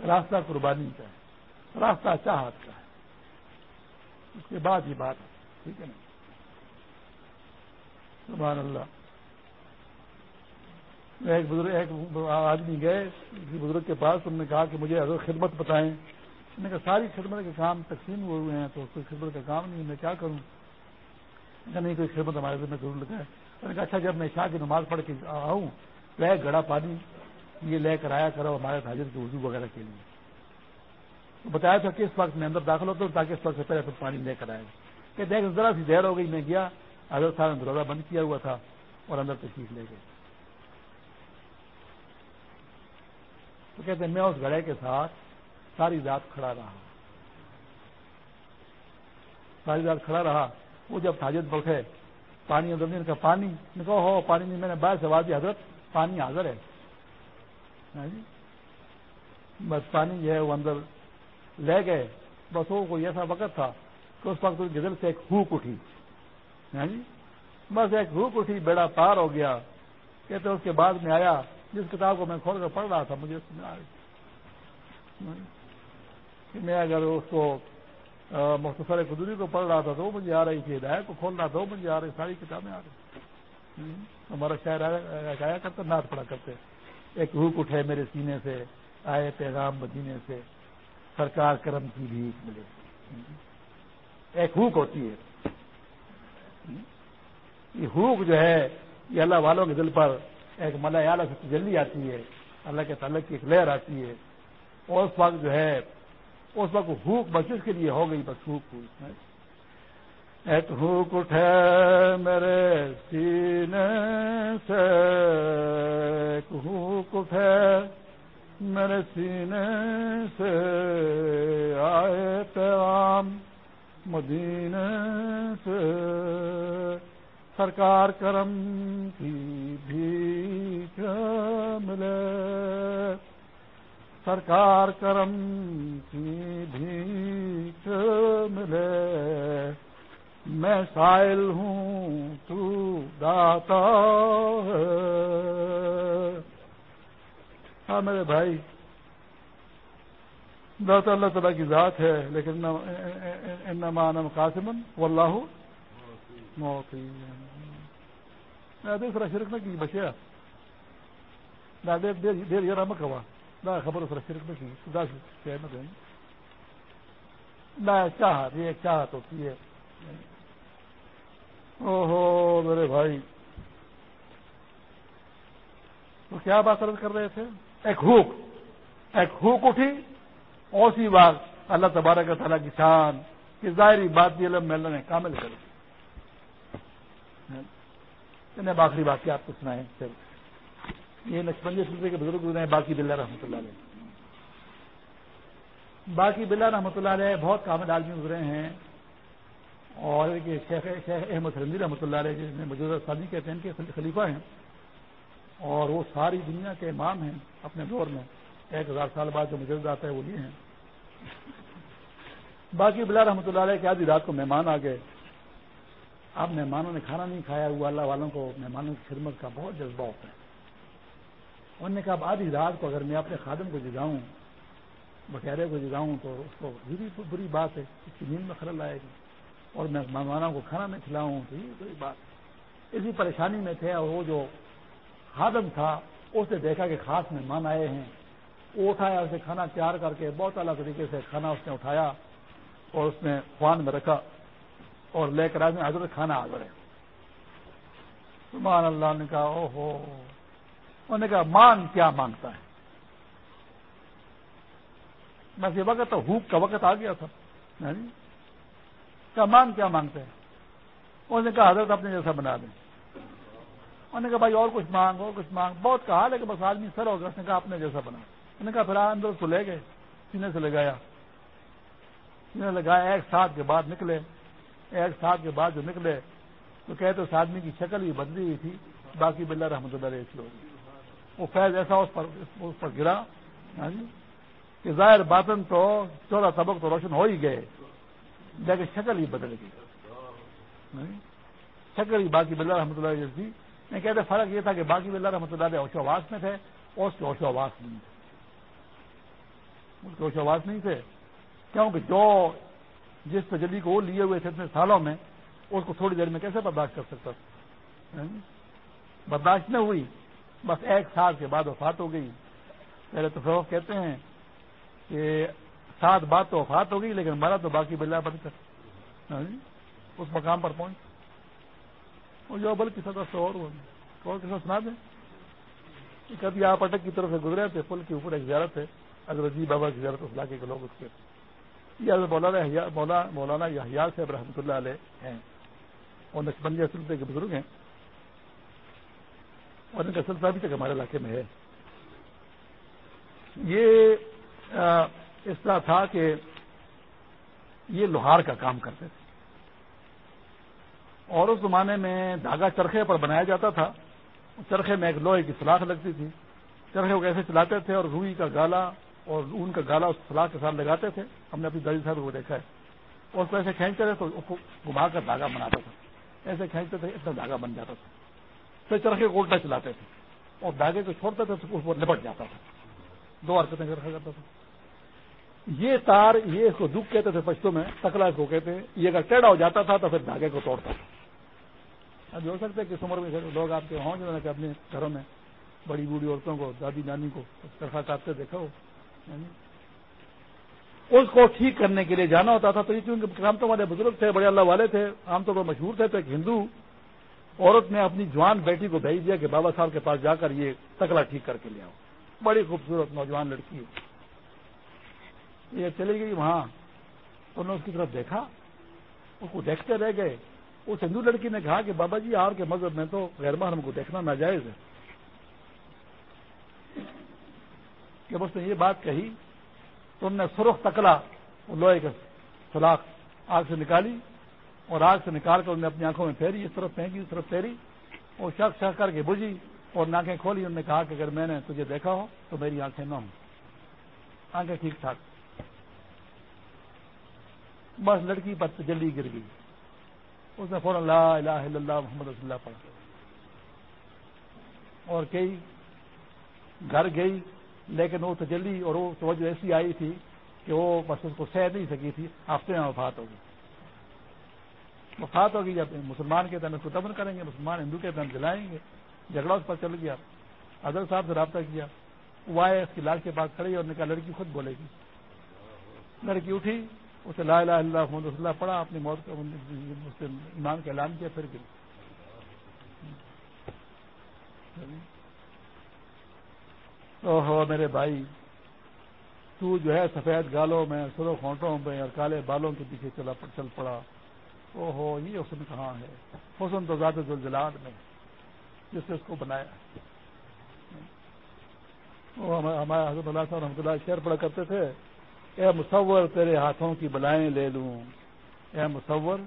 راستہ قربانی کا ہے۔ راستہ چاہت کا ہے۔ اس کے بعد ہی بات ہے، ٹھیک ہے نا؟ سبحان اللہ۔ ایک بزرگ، ایک آدمی گئے کسی بزرگ کے پاس، انہوں نے کہا کہ مجھے حضرت خدمت بتائیں۔ نے کہا، ساری خدمت کے کام تقسیم ہوئے ہوئے ہیں، تو کوئی خدمت کا کام نہیں، میں کیا کروں؟ نہیں، کوئی خدمت ہمارے دل میں ضرور لگا ہے۔ میں نے کہا اچھا جب میں شاہ کی نماز پڑھ کے آؤں تو ایک گڑا پانی، یہ لے کر آیا کرو ہمارے حاضر کے وضو وغیرہ کے لیے۔ بتایا تھا کہ اس وقت میں اندر داخل ہوتا ہوں تاکہ اس وقت سے پہلے پھر پانی لے کر آئے۔ کہ دیکھ، ذرا سی دیر ہو گئی، میں گیا، حضرت صاحب نے دروازہ بند کیا ہوا تھا اور اندر تشریف لے گئے۔ تو کہتے ہیں، میں اس گڑے کے ساتھ ساری رات کھڑا رہا۔ ساری رات کھڑا رہا۔ وہ جب تاجد بٹھے پانی زمین کا پانی کہو ہو، پانی نہیں، میں نے باہر سے آواز حضرت، پانی حاضر ہے۔ ہاں جی؟ بس پانی جو ہے وہ اندر لے گئے۔ بس وہ کوئی ایسا وقت تھا کہ اس وقت گزر سے ایک ہوک اٹھی۔ ہاں جی؟ بس ایک ہوک اٹھی، بیڑا پار ہو گیا۔ کہتے اس کے بعد میں آیا۔ جس کتاب کو میں کھول کر پڑھ رہا تھا، مجھے اس میں ہاں جی؟ کہ میں اگر اس کو مختصر قدوری کو پڑھ رہا تھا تو وہ مجھے آ رہی تھی، ہدایت کو کھول رہا تھا وہ مجھے آ رہی، ساری کتابیں آ رہی۔ ہمارا شاعر آیا کرتا نعت پڑا کرتے۔ ایک روک اٹھے میرے سینے سے، آئے پیغام مدینے سے، سرکار کرم کی بھی ملے۔ ایک ہوک ہوتی ہے یہ ہوک جو ہے، یہ اللہ والوں کے دل پر ایک ملا اعلیٰ سے جلدی آتی ہے۔ اللہ کے تعلق کی ایک لہر آتی ہے۔ اور اس وقت جو ہے اس وقت ہوک بس اس کے لیے ہو گئی، بس ہوک ہوئی۔ ایک ہوک اٹھے میرے سینے سے، ایک ہوک اٹھے میرے سینے سے۔ آئے پیغام مدینے سے۔ سرکار کرم کی بھی ملے۔ سرکار کرم کی بھی ملے۔ میں سائل ہوں، تو داتا ہاں میرے بھائی داتا اللہ تعالیٰ کی ذات ہے، لیکن انمان قاسمن واللہ موتی دوسرا شرک نہ کی بچیا دیر یار مک ہوا نہ خبر اس شرک نہ کی دس نہ چاہت یہ چاہت ہوتی ہے؟ او ہو میرے بھائی۔ تو کیا بات عرض کر رہے تھے؟ ایک ہوک ایک ہوک اٹھی۔ اور اسی بات اللہ تبارک تعالیٰ کی شان، کی ظاہری بات بھی علم میں نے کامل کر آخری بات کیا آپ کو سنائیں۔ یہ نقشبندی جی سلسلے کے بزرگ گزرے ہیں، باقی بلّہ رحمۃ اللہ علیہ۔ باقی بلّہ رحمۃ اللہ علیہ بہت کامل آدمی گزرے ہیں۔ اور شیخ شیخ احمد رنجی رحمۃ اللہ علیہ، جس میں موجودہ شادی کہتے ہیں ان کے خلیفہ ہیں۔ اور وہ ساری دنیا کے امام ہیں اپنے دور میں۔ ایک ہزار سال بعد جو مجرد آتا ہے وہ یہ ہیں۔ باقی بلا رحمۃ اللہ علیہ کے آدھی رات کو مہمان آ گئے۔ اب مہمانوں نے کھانا نہیں کھایا ہوا اللہ والوں کو، مہمانوں کی خدمت کا بہت جذبہ ہوتا ہے۔ انہوں نے کہا اب آدھی رات کو اگر میں اپنے خادم کو جگاؤں، بٹیرے کو جگاؤں تو اس کو بری بری بات ہے، اس کی نیند میں خلل آئے گی۔ اور میں مہمانوں کو کھانا نہیں کھلاؤں تو یہ بری بات اسی پریشانی میں تھے اور وہ جو خادم تھا، اس نے دیکھا کہ خاص مہمان آئے ہیں۔ وہ اٹھایا، اسے کھانا تیار کر کے بہت اعلیٰ طریقے سے کھانا اس نے اٹھایا اور اس نے خوان میں رکھا اور لے کر آدمی حضرت کھانا آ گئے۔ سبحان اللہ نے کہا او ہو انہوں نے کہا، مان کیا مانگتا ہے؟ بس یہ وقت تو ہوک کا وقت آ گیا تھا۔ ہاں جی؟ کہا، مان کیا مانگتے ہیں انہوں نے کہا، حضرت اپنے جیسا بنا دیں۔ انہوں نے کہا، بھائی اور کچھ مانگ اور کچھ مانگ بہت کہا لیکن بس آدمی سر ہو گیا اس نے کہا، اپنے جیسا بنا۔ انہوں نے کہا، پھر اندر اس کو لے گئے، سینے سے لگایا۔ سینے لگایا، ایک ساتھ کے بعد نکلے۔ ایک ساتھ کے بعد جو نکلے، تو کہتے اس آدمی کی شکل ہی بدلی ہوئی تھی، باقی بلّہ رحمۃ اللہ ایسی ہوگی وہ فیض ایسا اس پر اس پر گرا۔ ہاں جی؟ کہ ظاہر باطن تو چودہ سبق تو روشن ہو ہی گئے، لیکن شکل ہی بدل گئی۔ ہاں جی؟ شکل ہی باقی بلّہ رحمۃ اللہ جیسی۔ نہیں کہتے فرق یہ تھا کہ باقی بلّہ رحمۃ اللہ اوشو آواز میں تھے اور اس کے اوشو آواز نہیں تھے۔ اس کے اوشو آواز نہیں تھے۔ کیونکہ جو جس تجلی کو وہ لیے ہوئے تھے اتنے سالوں میں، اس کو تھوڑی دیر میں کیسے برداشت کر سکتا تھا؟ ہاں جی؟ برداشت نہ ہوئی۔ بس ایک سال کے بعد وفات ہو گئی۔ پہلے تو فروغ کہتے ہیں کہ سات بات تو وفات ہو گئی، لیکن مرا تو باقی بلا بن کر۔ ہاں جی، اس مقام پر پہنچ۔ وہ جو بل کی سطح سے اور اور کسی سنا دیں۔ کبھی آپ اٹک کی طرف سے گزرے تھے، پل کے اوپر ایک زیارت ہے اگر جی بابا کی زیارت، اس علاقے کے لوگ اس کے۔ یہ مولانا مولانا یحییٰ صاحب رحمۃ اللہ علیہ ہیں۔ اور نقشبندی سلسلے کے بزرگ ہیں۔ اور ان کا سلسلہ ابھی تک ہمارے علاقے میں ہے۔ یہ اس طرح تھا کہ یہ لوہار کا کام کرتے تھے۔ اور اس زمانے میں دھاگا چرخے پر بنایا جاتا تھا۔ چرخے میں ایک لوہے کی سلاخ لگتی تھی۔ چرخے کو کیسے چلاتے تھے اور روئی کا گالا اور اون کا گالا اس سلاخ کے ساتھ لگاتے تھے۔ ہم نے اپنی دادی صاحب کو دیکھا ہے۔ اور اس کو ایسے کھینچتے تھے تو اس کو گھما کر دھاگا بناتا تھا۔ ایسے کھینچتے تھے اتنا دھاگا بن جاتا تھا۔ پھر چرخے کو الٹا چلاتے تھے اور دھاگے کو چھوڑتے تھے تو اس کو لپٹ جاتا تھا۔ دو حرکتیں رکھا کرتا تھا۔ یہ تار یہ اس کو دکھ کہتے تھے، پشتوں میں تکلا اس کو کہتے ہیں۔ یہ اگر ٹیڑھا ہو جاتا تھا تو پھر دھاگے کو توڑتا تھا۔ اب ہو سکتا ہے کہ عمر میں لوگ آپ کے ہوں جو کہ اپنے گھروں میں بڑی بوڑھی عورتوں کو، دادی نانی کو چرخا کاٹتے دیکھا ہو۔ یعنی اس کو ٹھیک کرنے کے لیے جانا ہوتا تھا۔ تو یہ کیونکہ عام تو والے بزرگ تھے، بڑے اللہ والے تھے عام طور پر مشہور تھے، تو ایک ہندو عورت نے اپنی جوان بیٹی کو بھیج دیا کہ بابا صاحب کے پاس جا کر یہ تکلا ٹھیک کر کے لے آؤ۔ بڑی خوبصورت نوجوان لڑکی ہے۔ یہ چلی گئی وہاں۔ انہوں نے اس کی طرف دیکھا۔ اس کو دیکھتے رہ گئے۔ اس ہندو لڑکی نے کہا کہ بابا جی آپ کے مذہب میں تو غیر محرم کو دیکھنا ناجائز ہے۔ جب اس نے یہ بات کہی۔ تو انہوں نے سرخ تکلا لوہے کے سلاخ آگ سے نکالی۔ اور آگ سے نکال کر انہوں نے اپنی آنکھوں میں پھیری، اس طرف پھینکی، اس طرف پھیری۔ اور شخص شخ کر کے بجھی اور ناکیں کھولی، انہوں نے کہا کہ اگر میں نے تجھے دیکھا ہو تو میری آنکھیں نہ آنکھیں ٹھیک ٹھاک۔ بس لڑکی پر تجلی گر گئی۔ اس نے فوراً لا الہ الا اللہ محمد رسول اللہ پڑھا اور کئی گھر گئی، لیکن وہ تجلی اور وہ توجہ ایسی آئی تھی کہ وہ بس اس کو سہ نہیں سکی تھی، ہفتے میں وفات ہوگی۔ وفات ہوگی جب مسلمان کے تن اس کو دفن کریں گے، مسلمان ہندو کے تن جلائیں گے۔ جھگڑا اس پر چل گیا۔ ادر صاحب سے رابطہ کیا۔ وہ آئے، اس کی لاش کے پاس کھڑی اور نے کہا، لڑکی خود بولے گی۔ لڑکی اٹھی، اسے لا الہ اللہ محمد رسول اللہ پڑھا، اپنی موت کا ایمان کا اعلان کیا، پھر گئی او ہو میرے بھائی، تو جو ہے، سفید گالوں میں سرو کھونٹوں میں اور کالے بالوں کے پیچھے چلا چل پڑا۔ او ہو یہ حسن کہاں ہے، حسن تو زیادہ زلزلات میں، جس نے اس کو بنایا۔ ہمارے حضرت اللہ صاحب رحمۃ اللہ شعر پڑا کرتے تھے، اے مصور، تیرے ہاتھوں کی بلائیں لے لوں۔ اے مصور،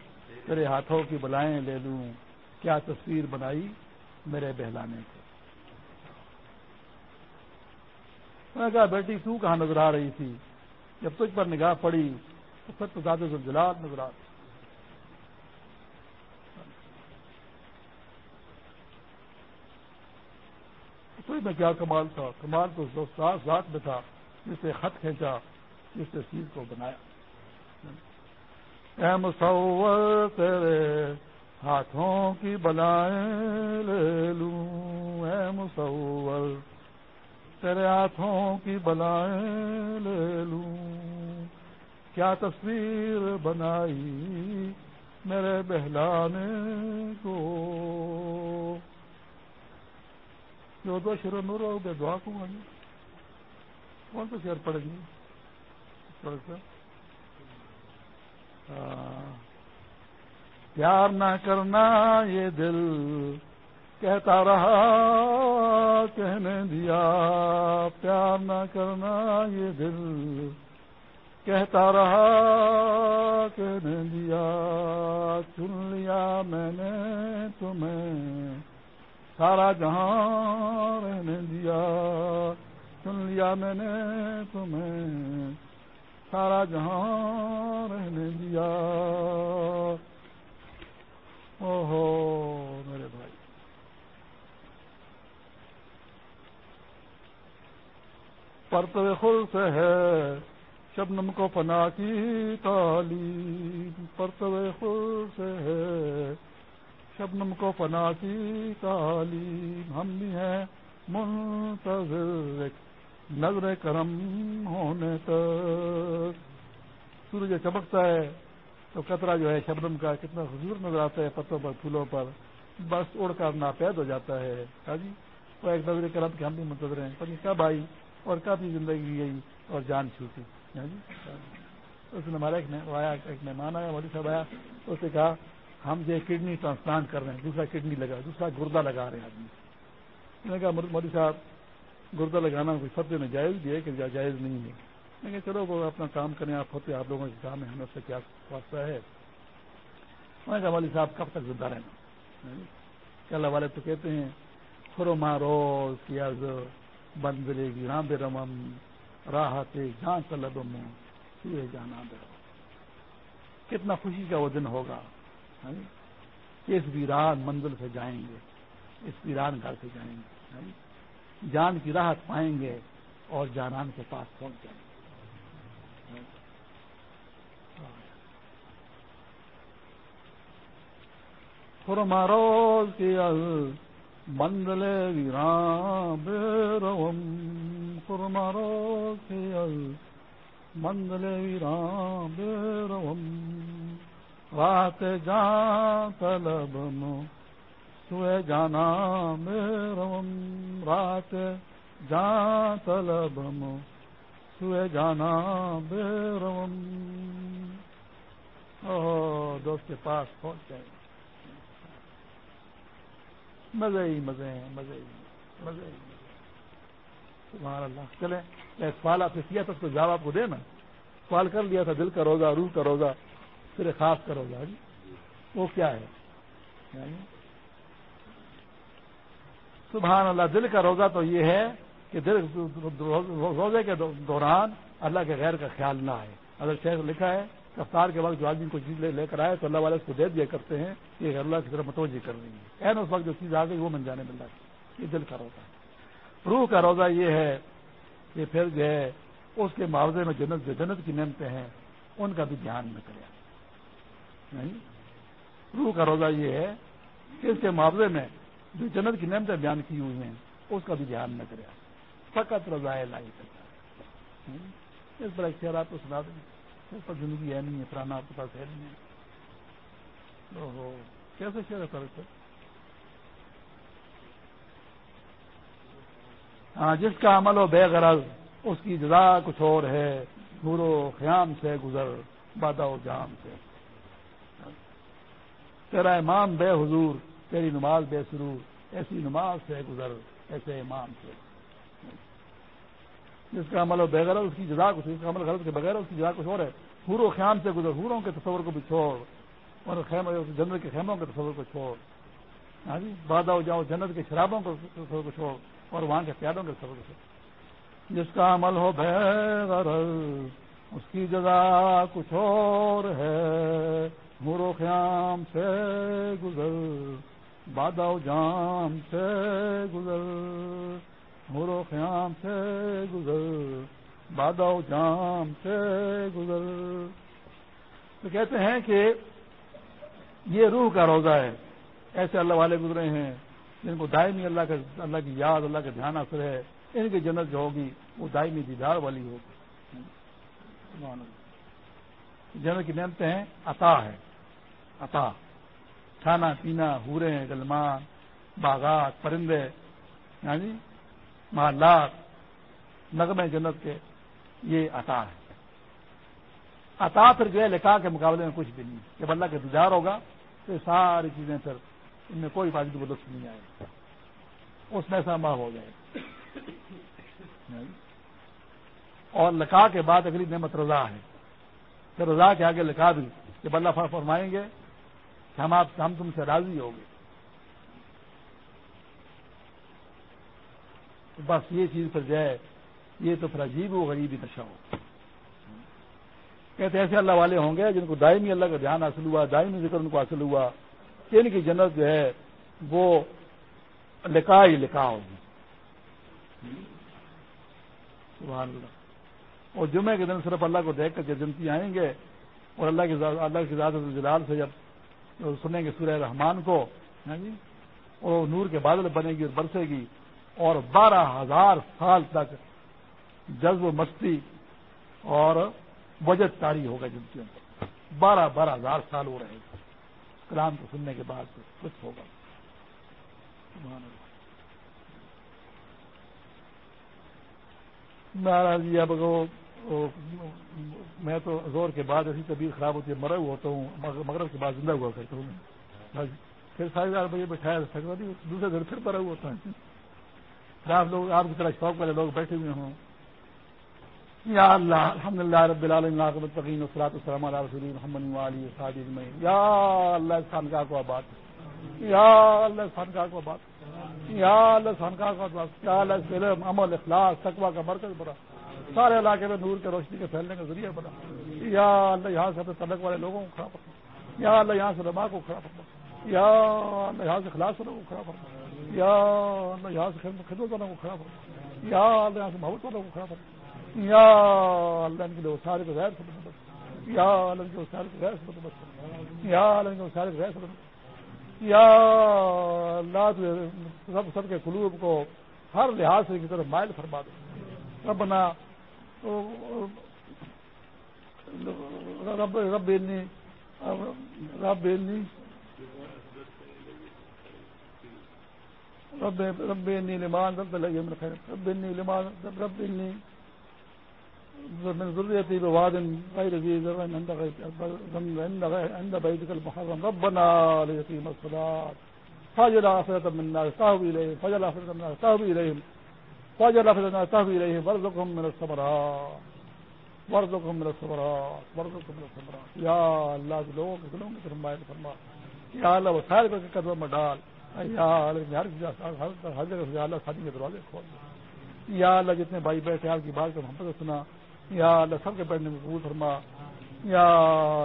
تیرے ہاتھوں کی بلائیں لے لوں۔ کیا تصویر بنائی میرے بہلانے کو؟ میں نے کہا، بیٹی، تو کہاں نظر آ رہی تھی؟ جب تجھ پر نگاہ پڑی تو پھر تو زیادہ زلزلات نظر آتے۔ تو میں کیا کمال تھا، کمال تو ذات میں تھا، جس سے خط کھینچا، جس تصویر کو بنایا۔ اے مصور، تیرے ہاتھوں کی بلائیں لے لوں۔ اے مصور، تیرے ہاتھوں کی بلائیں لے لوں۔ کیا تصویر بنائی میرے بہلانے کو؟ جو دو شروع نور ہو گئے، دعا کو گی جی۔ کون سا شعر پڑے گی جی؟ پیار نہ کرنا یہ دل کہتا رہا، کہنے دیا۔ پیار نہ کرنا یہ دل کہتا رہا، کہنے دیا۔ چن لیا میں نے تمہیں سارا جہاں رہنے دیا چن لیا میں نے تمہیں۔ سارا جہاں رہنے دیا۔ او ہو میرے بھائی۔ پرتو خل سے ہے، شبنم کو پنا کی تعلیم۔ پرتو خل سے ہے شبنم کو پنا کی تعلیم ہم بھی ہیں منتظر نظر کرم ہونے تک۔ سورج چمکتا ہے تو قطرہ جو ہے شبنم کا کتنا خوبصورت نظر آتا ہے پتوں پر، پھولوں پر۔ بس اڑ کر ناپید ہو جاتا ہے۔ ہاں جی؟ وہ ایک نظر کرم کے ہم بھی منتظر ہیں۔ پتہ کب آئی اور کافی زندگی گئی اور جان چھوٹی۔ ہاں جی؟ اس نے ہمارا ایک ایک مہمان آیا مودی صاحب آیا، اس نے کہا ہم جو کڈنی ٹرانسپلانٹ کر رہے ہیں، دوسرا کڈنی لگا، دوسرا گردہ لگا رہے ہیں آدمی۔ میں نے کہا مودی صاحب، گردہ لگانا کوئی فتح میں جائز بھی ہے کہ جائز نہیں ہے؟ لیکن چلو، وہ اپنا کام کریں، آپ فتح آپ لوگوں کے کام ہے ہمیں اس سے کیا واسطہ ہے؟ میں نے کہا والی صاحب، کب تک زندہ رہنا؟ کہ اللہ والے تو کہتے ہیں خرو مارو کیاز بندرے گی، رام بے رمم، راحت جان طلب سوئے جانا بے کتنا خوشی کا وہ دن ہوگا۔ ہاں جی؟ اس ویران منزل سے جائیں گے، اس ویران گھر سے جائیں گے ہاں جی؟ جان کی راحت پائیں گے اور جانان کے پاس پہنچ جائیں گے۔ ہاں جی؟ خرماروز کی منزل ویران بے روم خرماروز کی منزل ویران بے روم رات جان طلب مو سوئے جانا میرم رات، جان طلب مو سوئے جانا بیرم دوست کے پاس پہنچ جائیں۔ مزے ہی مزے ہیں، مزے ہی مزے ہی سبحان اللہ۔ چلے سوال آپ سے کیا تھا، اس کو جواب آپ کو دے نا۔ سوال کر لیا تھا، دل کا روزہ، روح کا روزہ۔ پھر خاص کا روزہ جی۔ وہ کیا ہے؟ یعنی سبحان اللہ، دل کا روزہ تو یہ ہے کہ دل روزے کے دوران اللہ کے غیر کا خیال نہ آئے۔ اگر شہر لکھا ہے رفتار کے وقت جو آدمی کو چیز لے کر آئے تو اللہ والے اس کو دے دیا کرتے ہیں، یہ اللہ کی طرف متوجہ کر رہی ہے این اس وقت جو چیز آ گئی وہ من جانے مل رہا یہ دل کا روزہ ہے۔ روح کا روزہ یہ ہے کہ پھر جو ہے، اس کے معاوضے میں جنت جو جنت کی نعمتیں ہیں، ان کا بھی دھیان میں کرے۔ روح کا روزہ یہ ہے کہ اس کے معاوضے میں جو جنت کی نعمتیں بیان کی ہوئی ہیں، اس کا بھی دھیان نہ کرے۔ فقط رضا لائی کرتا اس طرح خیال آپ کو سنا دیں۔ اس پر زندگی ہے نہیں ہے پرانا آپ کے پاس ہے نہیں۔ ہے کیسے شیر ہے سر ہاں جس کا عمل ہو بے غرض، اس کی جزا کچھ اور ہے۔ نور و خیام سے گزر، بادہ و جام سے۔ تیرا امام بے حضور، تیری نماز بے سرور۔ ایسی نماز سے گزر، ایسے امام سے۔ جس کا عمل و بغیر اس کی جزا کچھ، اس کا عمل غلط کے بغیر اس کی جزا کچھ اور ہے۔ حور و خیام سے گزر، حوروں کے تصور کو بھی چھوڑ۔ اور جنت کے خیموں کے تصور کو چھوڑ۔ ہاں جی؟ بادہ ہو جاؤ، جنت کے شرابوں کے تصور کو چھوڑ۔ اور وہاں کے پیادوں کے تصور کو چھوڑ۔ جس کا عمل ہو بغیر، اس کی جزا کچھ اور ہے۔ خیام سے گزر بادہ جام سے گزر مور خیام سے گزر بادہ جام سے گزر۔ تو کہتے ہیں کہ یہ روح کا روزہ ہے۔ ایسے اللہ والے گزرے ہیں جن کو دائمی اللہ کا، اللہ کی یاد، اللہ کا دھیان اثر ہے۔ ان کی جنت جو ہوگی، وہ دائمی دیدار والی ہوگی۔ جنت کی نعمتیں ہیں عطا ہے عطا کھانا پینا ہورے، گلمان، باغات، پرندے یعنی محلات نغمے جنت کے یہ عطا ہے عطا پھر جو ہے لکھا کے مقابلے میں کچھ بھی نہیں۔ جب اللہ کا دیدار ہوگا تو یہ ساری چیزیں پھر ان میں کوئی بات کو لطف نہیں آئے۔ اس میں ایسا ہو جائے اور لکھا کے بعد اگلی نعمت رضا ہے۔ پھر رضا کے آگے لکھا بھی۔ جب اللہ فرمائیں گے کہ ہم آپ ہم تم سے راضی ہو گئے بس یہ چیز پھر جائے یہ تو پھر عجیب و غریب ہی نشہ ہو۔ کہتے ایسے اللہ والے ہوں گے جن کو دائمی اللہ کا دھیان حاصل ہوا، دائمی ذکر ان کو حاصل ہوا، کہ ان کی جنت جو ہے، وہ لکھا ہی لکھا ہوگی۔ سبحان اللہ۔ اور جمعے کے دن صرف اللہ کو دیکھ کر جب جنتی آئیں گے اور اللہ کی اللہ کی زیادہ جلال سے جب سنیں گے سورہ رحمان کو۔ ہاں جی؟ اور نور کے بادل بنے گی اور برسے گی۔ اور بارہ ہزار سال تک جذب و مستی اور بجٹ تاری ہوگا جن کے اندر۔ بارہ بارہ ہزار سال ہو رہے گا۔ کلام کو سننے کے بعد کچھ ہوگا۔ مہاراج جی اب میں تو زور کے بعد ایسی طبیعت خراب ہوتی ہے، مرا ہوا ہوتا ہوں مغرب کے بعد زندہ ہوا کرتا ہوں پھر ساڑھے چار بجے بٹھایا دوسرے دن پھر مرا ہوا ہوتا ہے۔ آپ لوگ، آپ کی طرح شوق والے لوگ بیٹھے ہوئے ہوں۔ یا اللہ الحمد للہ رب العالمین العالمین وصلاۃ السلام علی رسول محمد علی صاحب یا اللہ، اس خانقاہ کو آباد۔ یا اللہ، اس خانقاہ کو آباد۔ یا اللہ خانقاہ کو آباد۔ یا اللہ علم عمل، اخلاص تقوا کا مرکز بڑا سارے علاقے میں نور کے روشنی کے پھیلنے کا ذریعہ بنا۔ یا اللہ یہاں سے اپنے تعلق والے لوگوں کو کھڑا پڑتا یا اللہ یہاں سے ربا کو کھڑا پڑتا یا اللہ یہاں سے خلاص والوں کو کھڑا پڑتا یا اللہ یہاں سے خدمت والوں کو کھڑا پڑتا یا اللہ یہاں سے محبت والوں کو کھڑا پڑتا یا اللہ ان کے لیے سارے کو غیر سب یا اللہ ان کے سارے کو غیر سب یا اللہ ان کے سارے غیر سب یا اللہ سب سب کے قلوب کو ہر لحاظ سے کی طرف مائل فرما دے۔ ربنا رب رب رب رب رب لمان رب رب لمان رب من ذريتي بواد غير ذي ذر عند بيتك المحرم ربنا ليقيم الصلاة فاجل آخرة من النار تهوي إليهم فاجل آخرة من النار تهوي إليهم فاجل آخرة تهوي وارزقهم من وارزقهم من وارزقهم من یا اللہ کے لوگوں کے دلوں فرمائے فرما۔ یا اللہ قدم میں ڈال۔ یا اللہ جگہ اللہ شادی کے دروازے کھول یا اللہ، جتنے بھائی بیٹھے آپ کی بات کا محبت سنا۔ یا اللہ، سب کے بیٹھنے میں قبول فرما۔ یا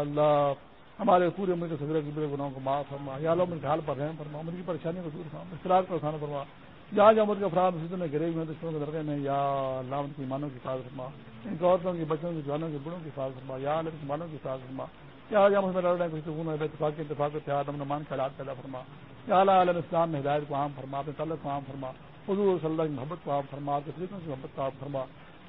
اللہ، ہمارے پورے ملک کے سگرے کی گناہوں کو معاف فرما۔ یا اللہ ان کے حال پر رحم فرما۔ ان کی پریشانی کو دور فرما۔ اختلاف کا آسان فرما۔ یا جہاں کے افراد مسجد میں گرے ہوئے ہیں دشمنوں کے درگے میں یا اللہ ان کی مانوں کی حفاظت فرما۔ ان کے عورتوں کی، بچوں کی، جوانوں کی بڑوں کی حفاظت فرما۔ یا اللہ کی مانوں کی حفاظت فرما۔ یا جہاں میں لڑ رہے ہیں کچھ سکون اتفاق کے اتفاق کے اتحاد امن مان خیالات پیدا فرما۔ یا اللہ علیہ اسلام میں ہدایت کو عام فرما، اپنے تعلق کو عام فرما۔ حضور صلی اللہ کی محبت کو عام فرما تفریحوں کی محبت کو عام فرما۔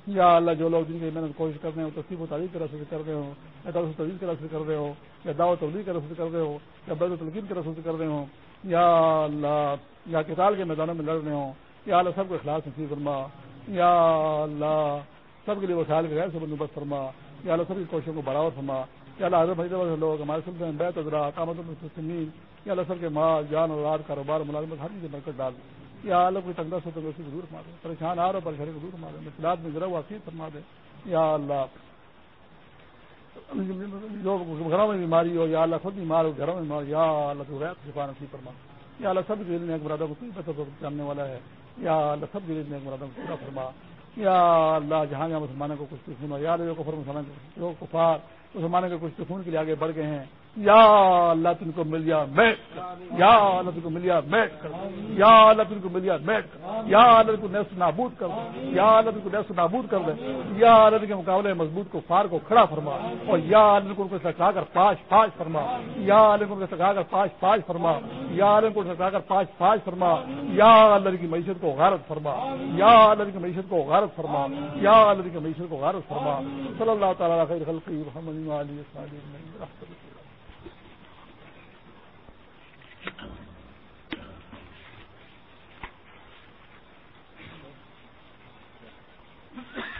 یا اللہ جو لوگ جن کی محنت کوشش کر رہے ہو تصویر و تعریف کے رسے سے کر رہے ہو یا درس و تجویز کے رسے سے کر رہے ہو یا دعوت تبدیل کے رسے سے کر رہے ہو یا بید و تلقین کے رسے سے کر رہے ہو یا اللہ، یا کتال کے میدانوں میں لڑ رہے ہوں، یا اللہ سب کو اخلاص نصیب فرما، یا اللہ سب کے لیے وہ خیال کے غیر سے بندوبست فرما، یا اللہ سب کی کوششوں کو بڑھاؤ فرما، یا اللہ حضرت بھائی لوگ، ہمارے سلسلے میں بیت ادرا کامت المسلمین یا اللہ سب کے مال، جان اور کاروبار، ملازمت، ہر چیز برکت ڈال یا اللہ کوئی تنگا سو تنگا کو دور فرما دے۔ پریشان آ رہا پریشانی کو دور فرما دے۔ مشکلات میں ذرا واقعی فرما دے۔ یا اللہ جو گھروں میں بیماری ہو، یا اللہ خود بیمار ہو، گھروں میں بیمار یا اللہ تو غیر شفا نصیب فرما۔ یا اللہ سب کے ایک مرادوں کو کوئی پتہ جاننے والا ہے۔ یا اللہ سب کے ایک مرادوں کو پورا فرما۔ یا اللہ جہاں جہاں مسلمانوں کو کچھ تو یا اللہ جو کفر مسلمان کفار مسلمانوں کے کچھ خون کے لیے آگے بڑھ گئے ہیں یا اللہ تم کو مل گیا بیٹھ یا اللہ تم کو مل گیا بیٹھ کر یا اللہ تم کو مل گیا بیٹھ کر یا اللہ کو نیس نابود کر دے یا اللہ تم کو نیس نابود کر دے یا اللہ کے مقابلے مضبوط کو فار کو کھڑا فرما اور یا اللہ کو سکھا کر پاش پاش فرما یا اللہ کو سکھا کر پاش پاش فرما یا اللہ کو سکھا کر پاش پاش فرما یا اللہ کی معیشت کو غارت فرما یا اللہ کی معیشت کو غارت فرما یا اللہ کی معیشت کو غارت فرما صلی اللہ تعالیٰ خیر خلقی محمد علیہ وسلم Thank you.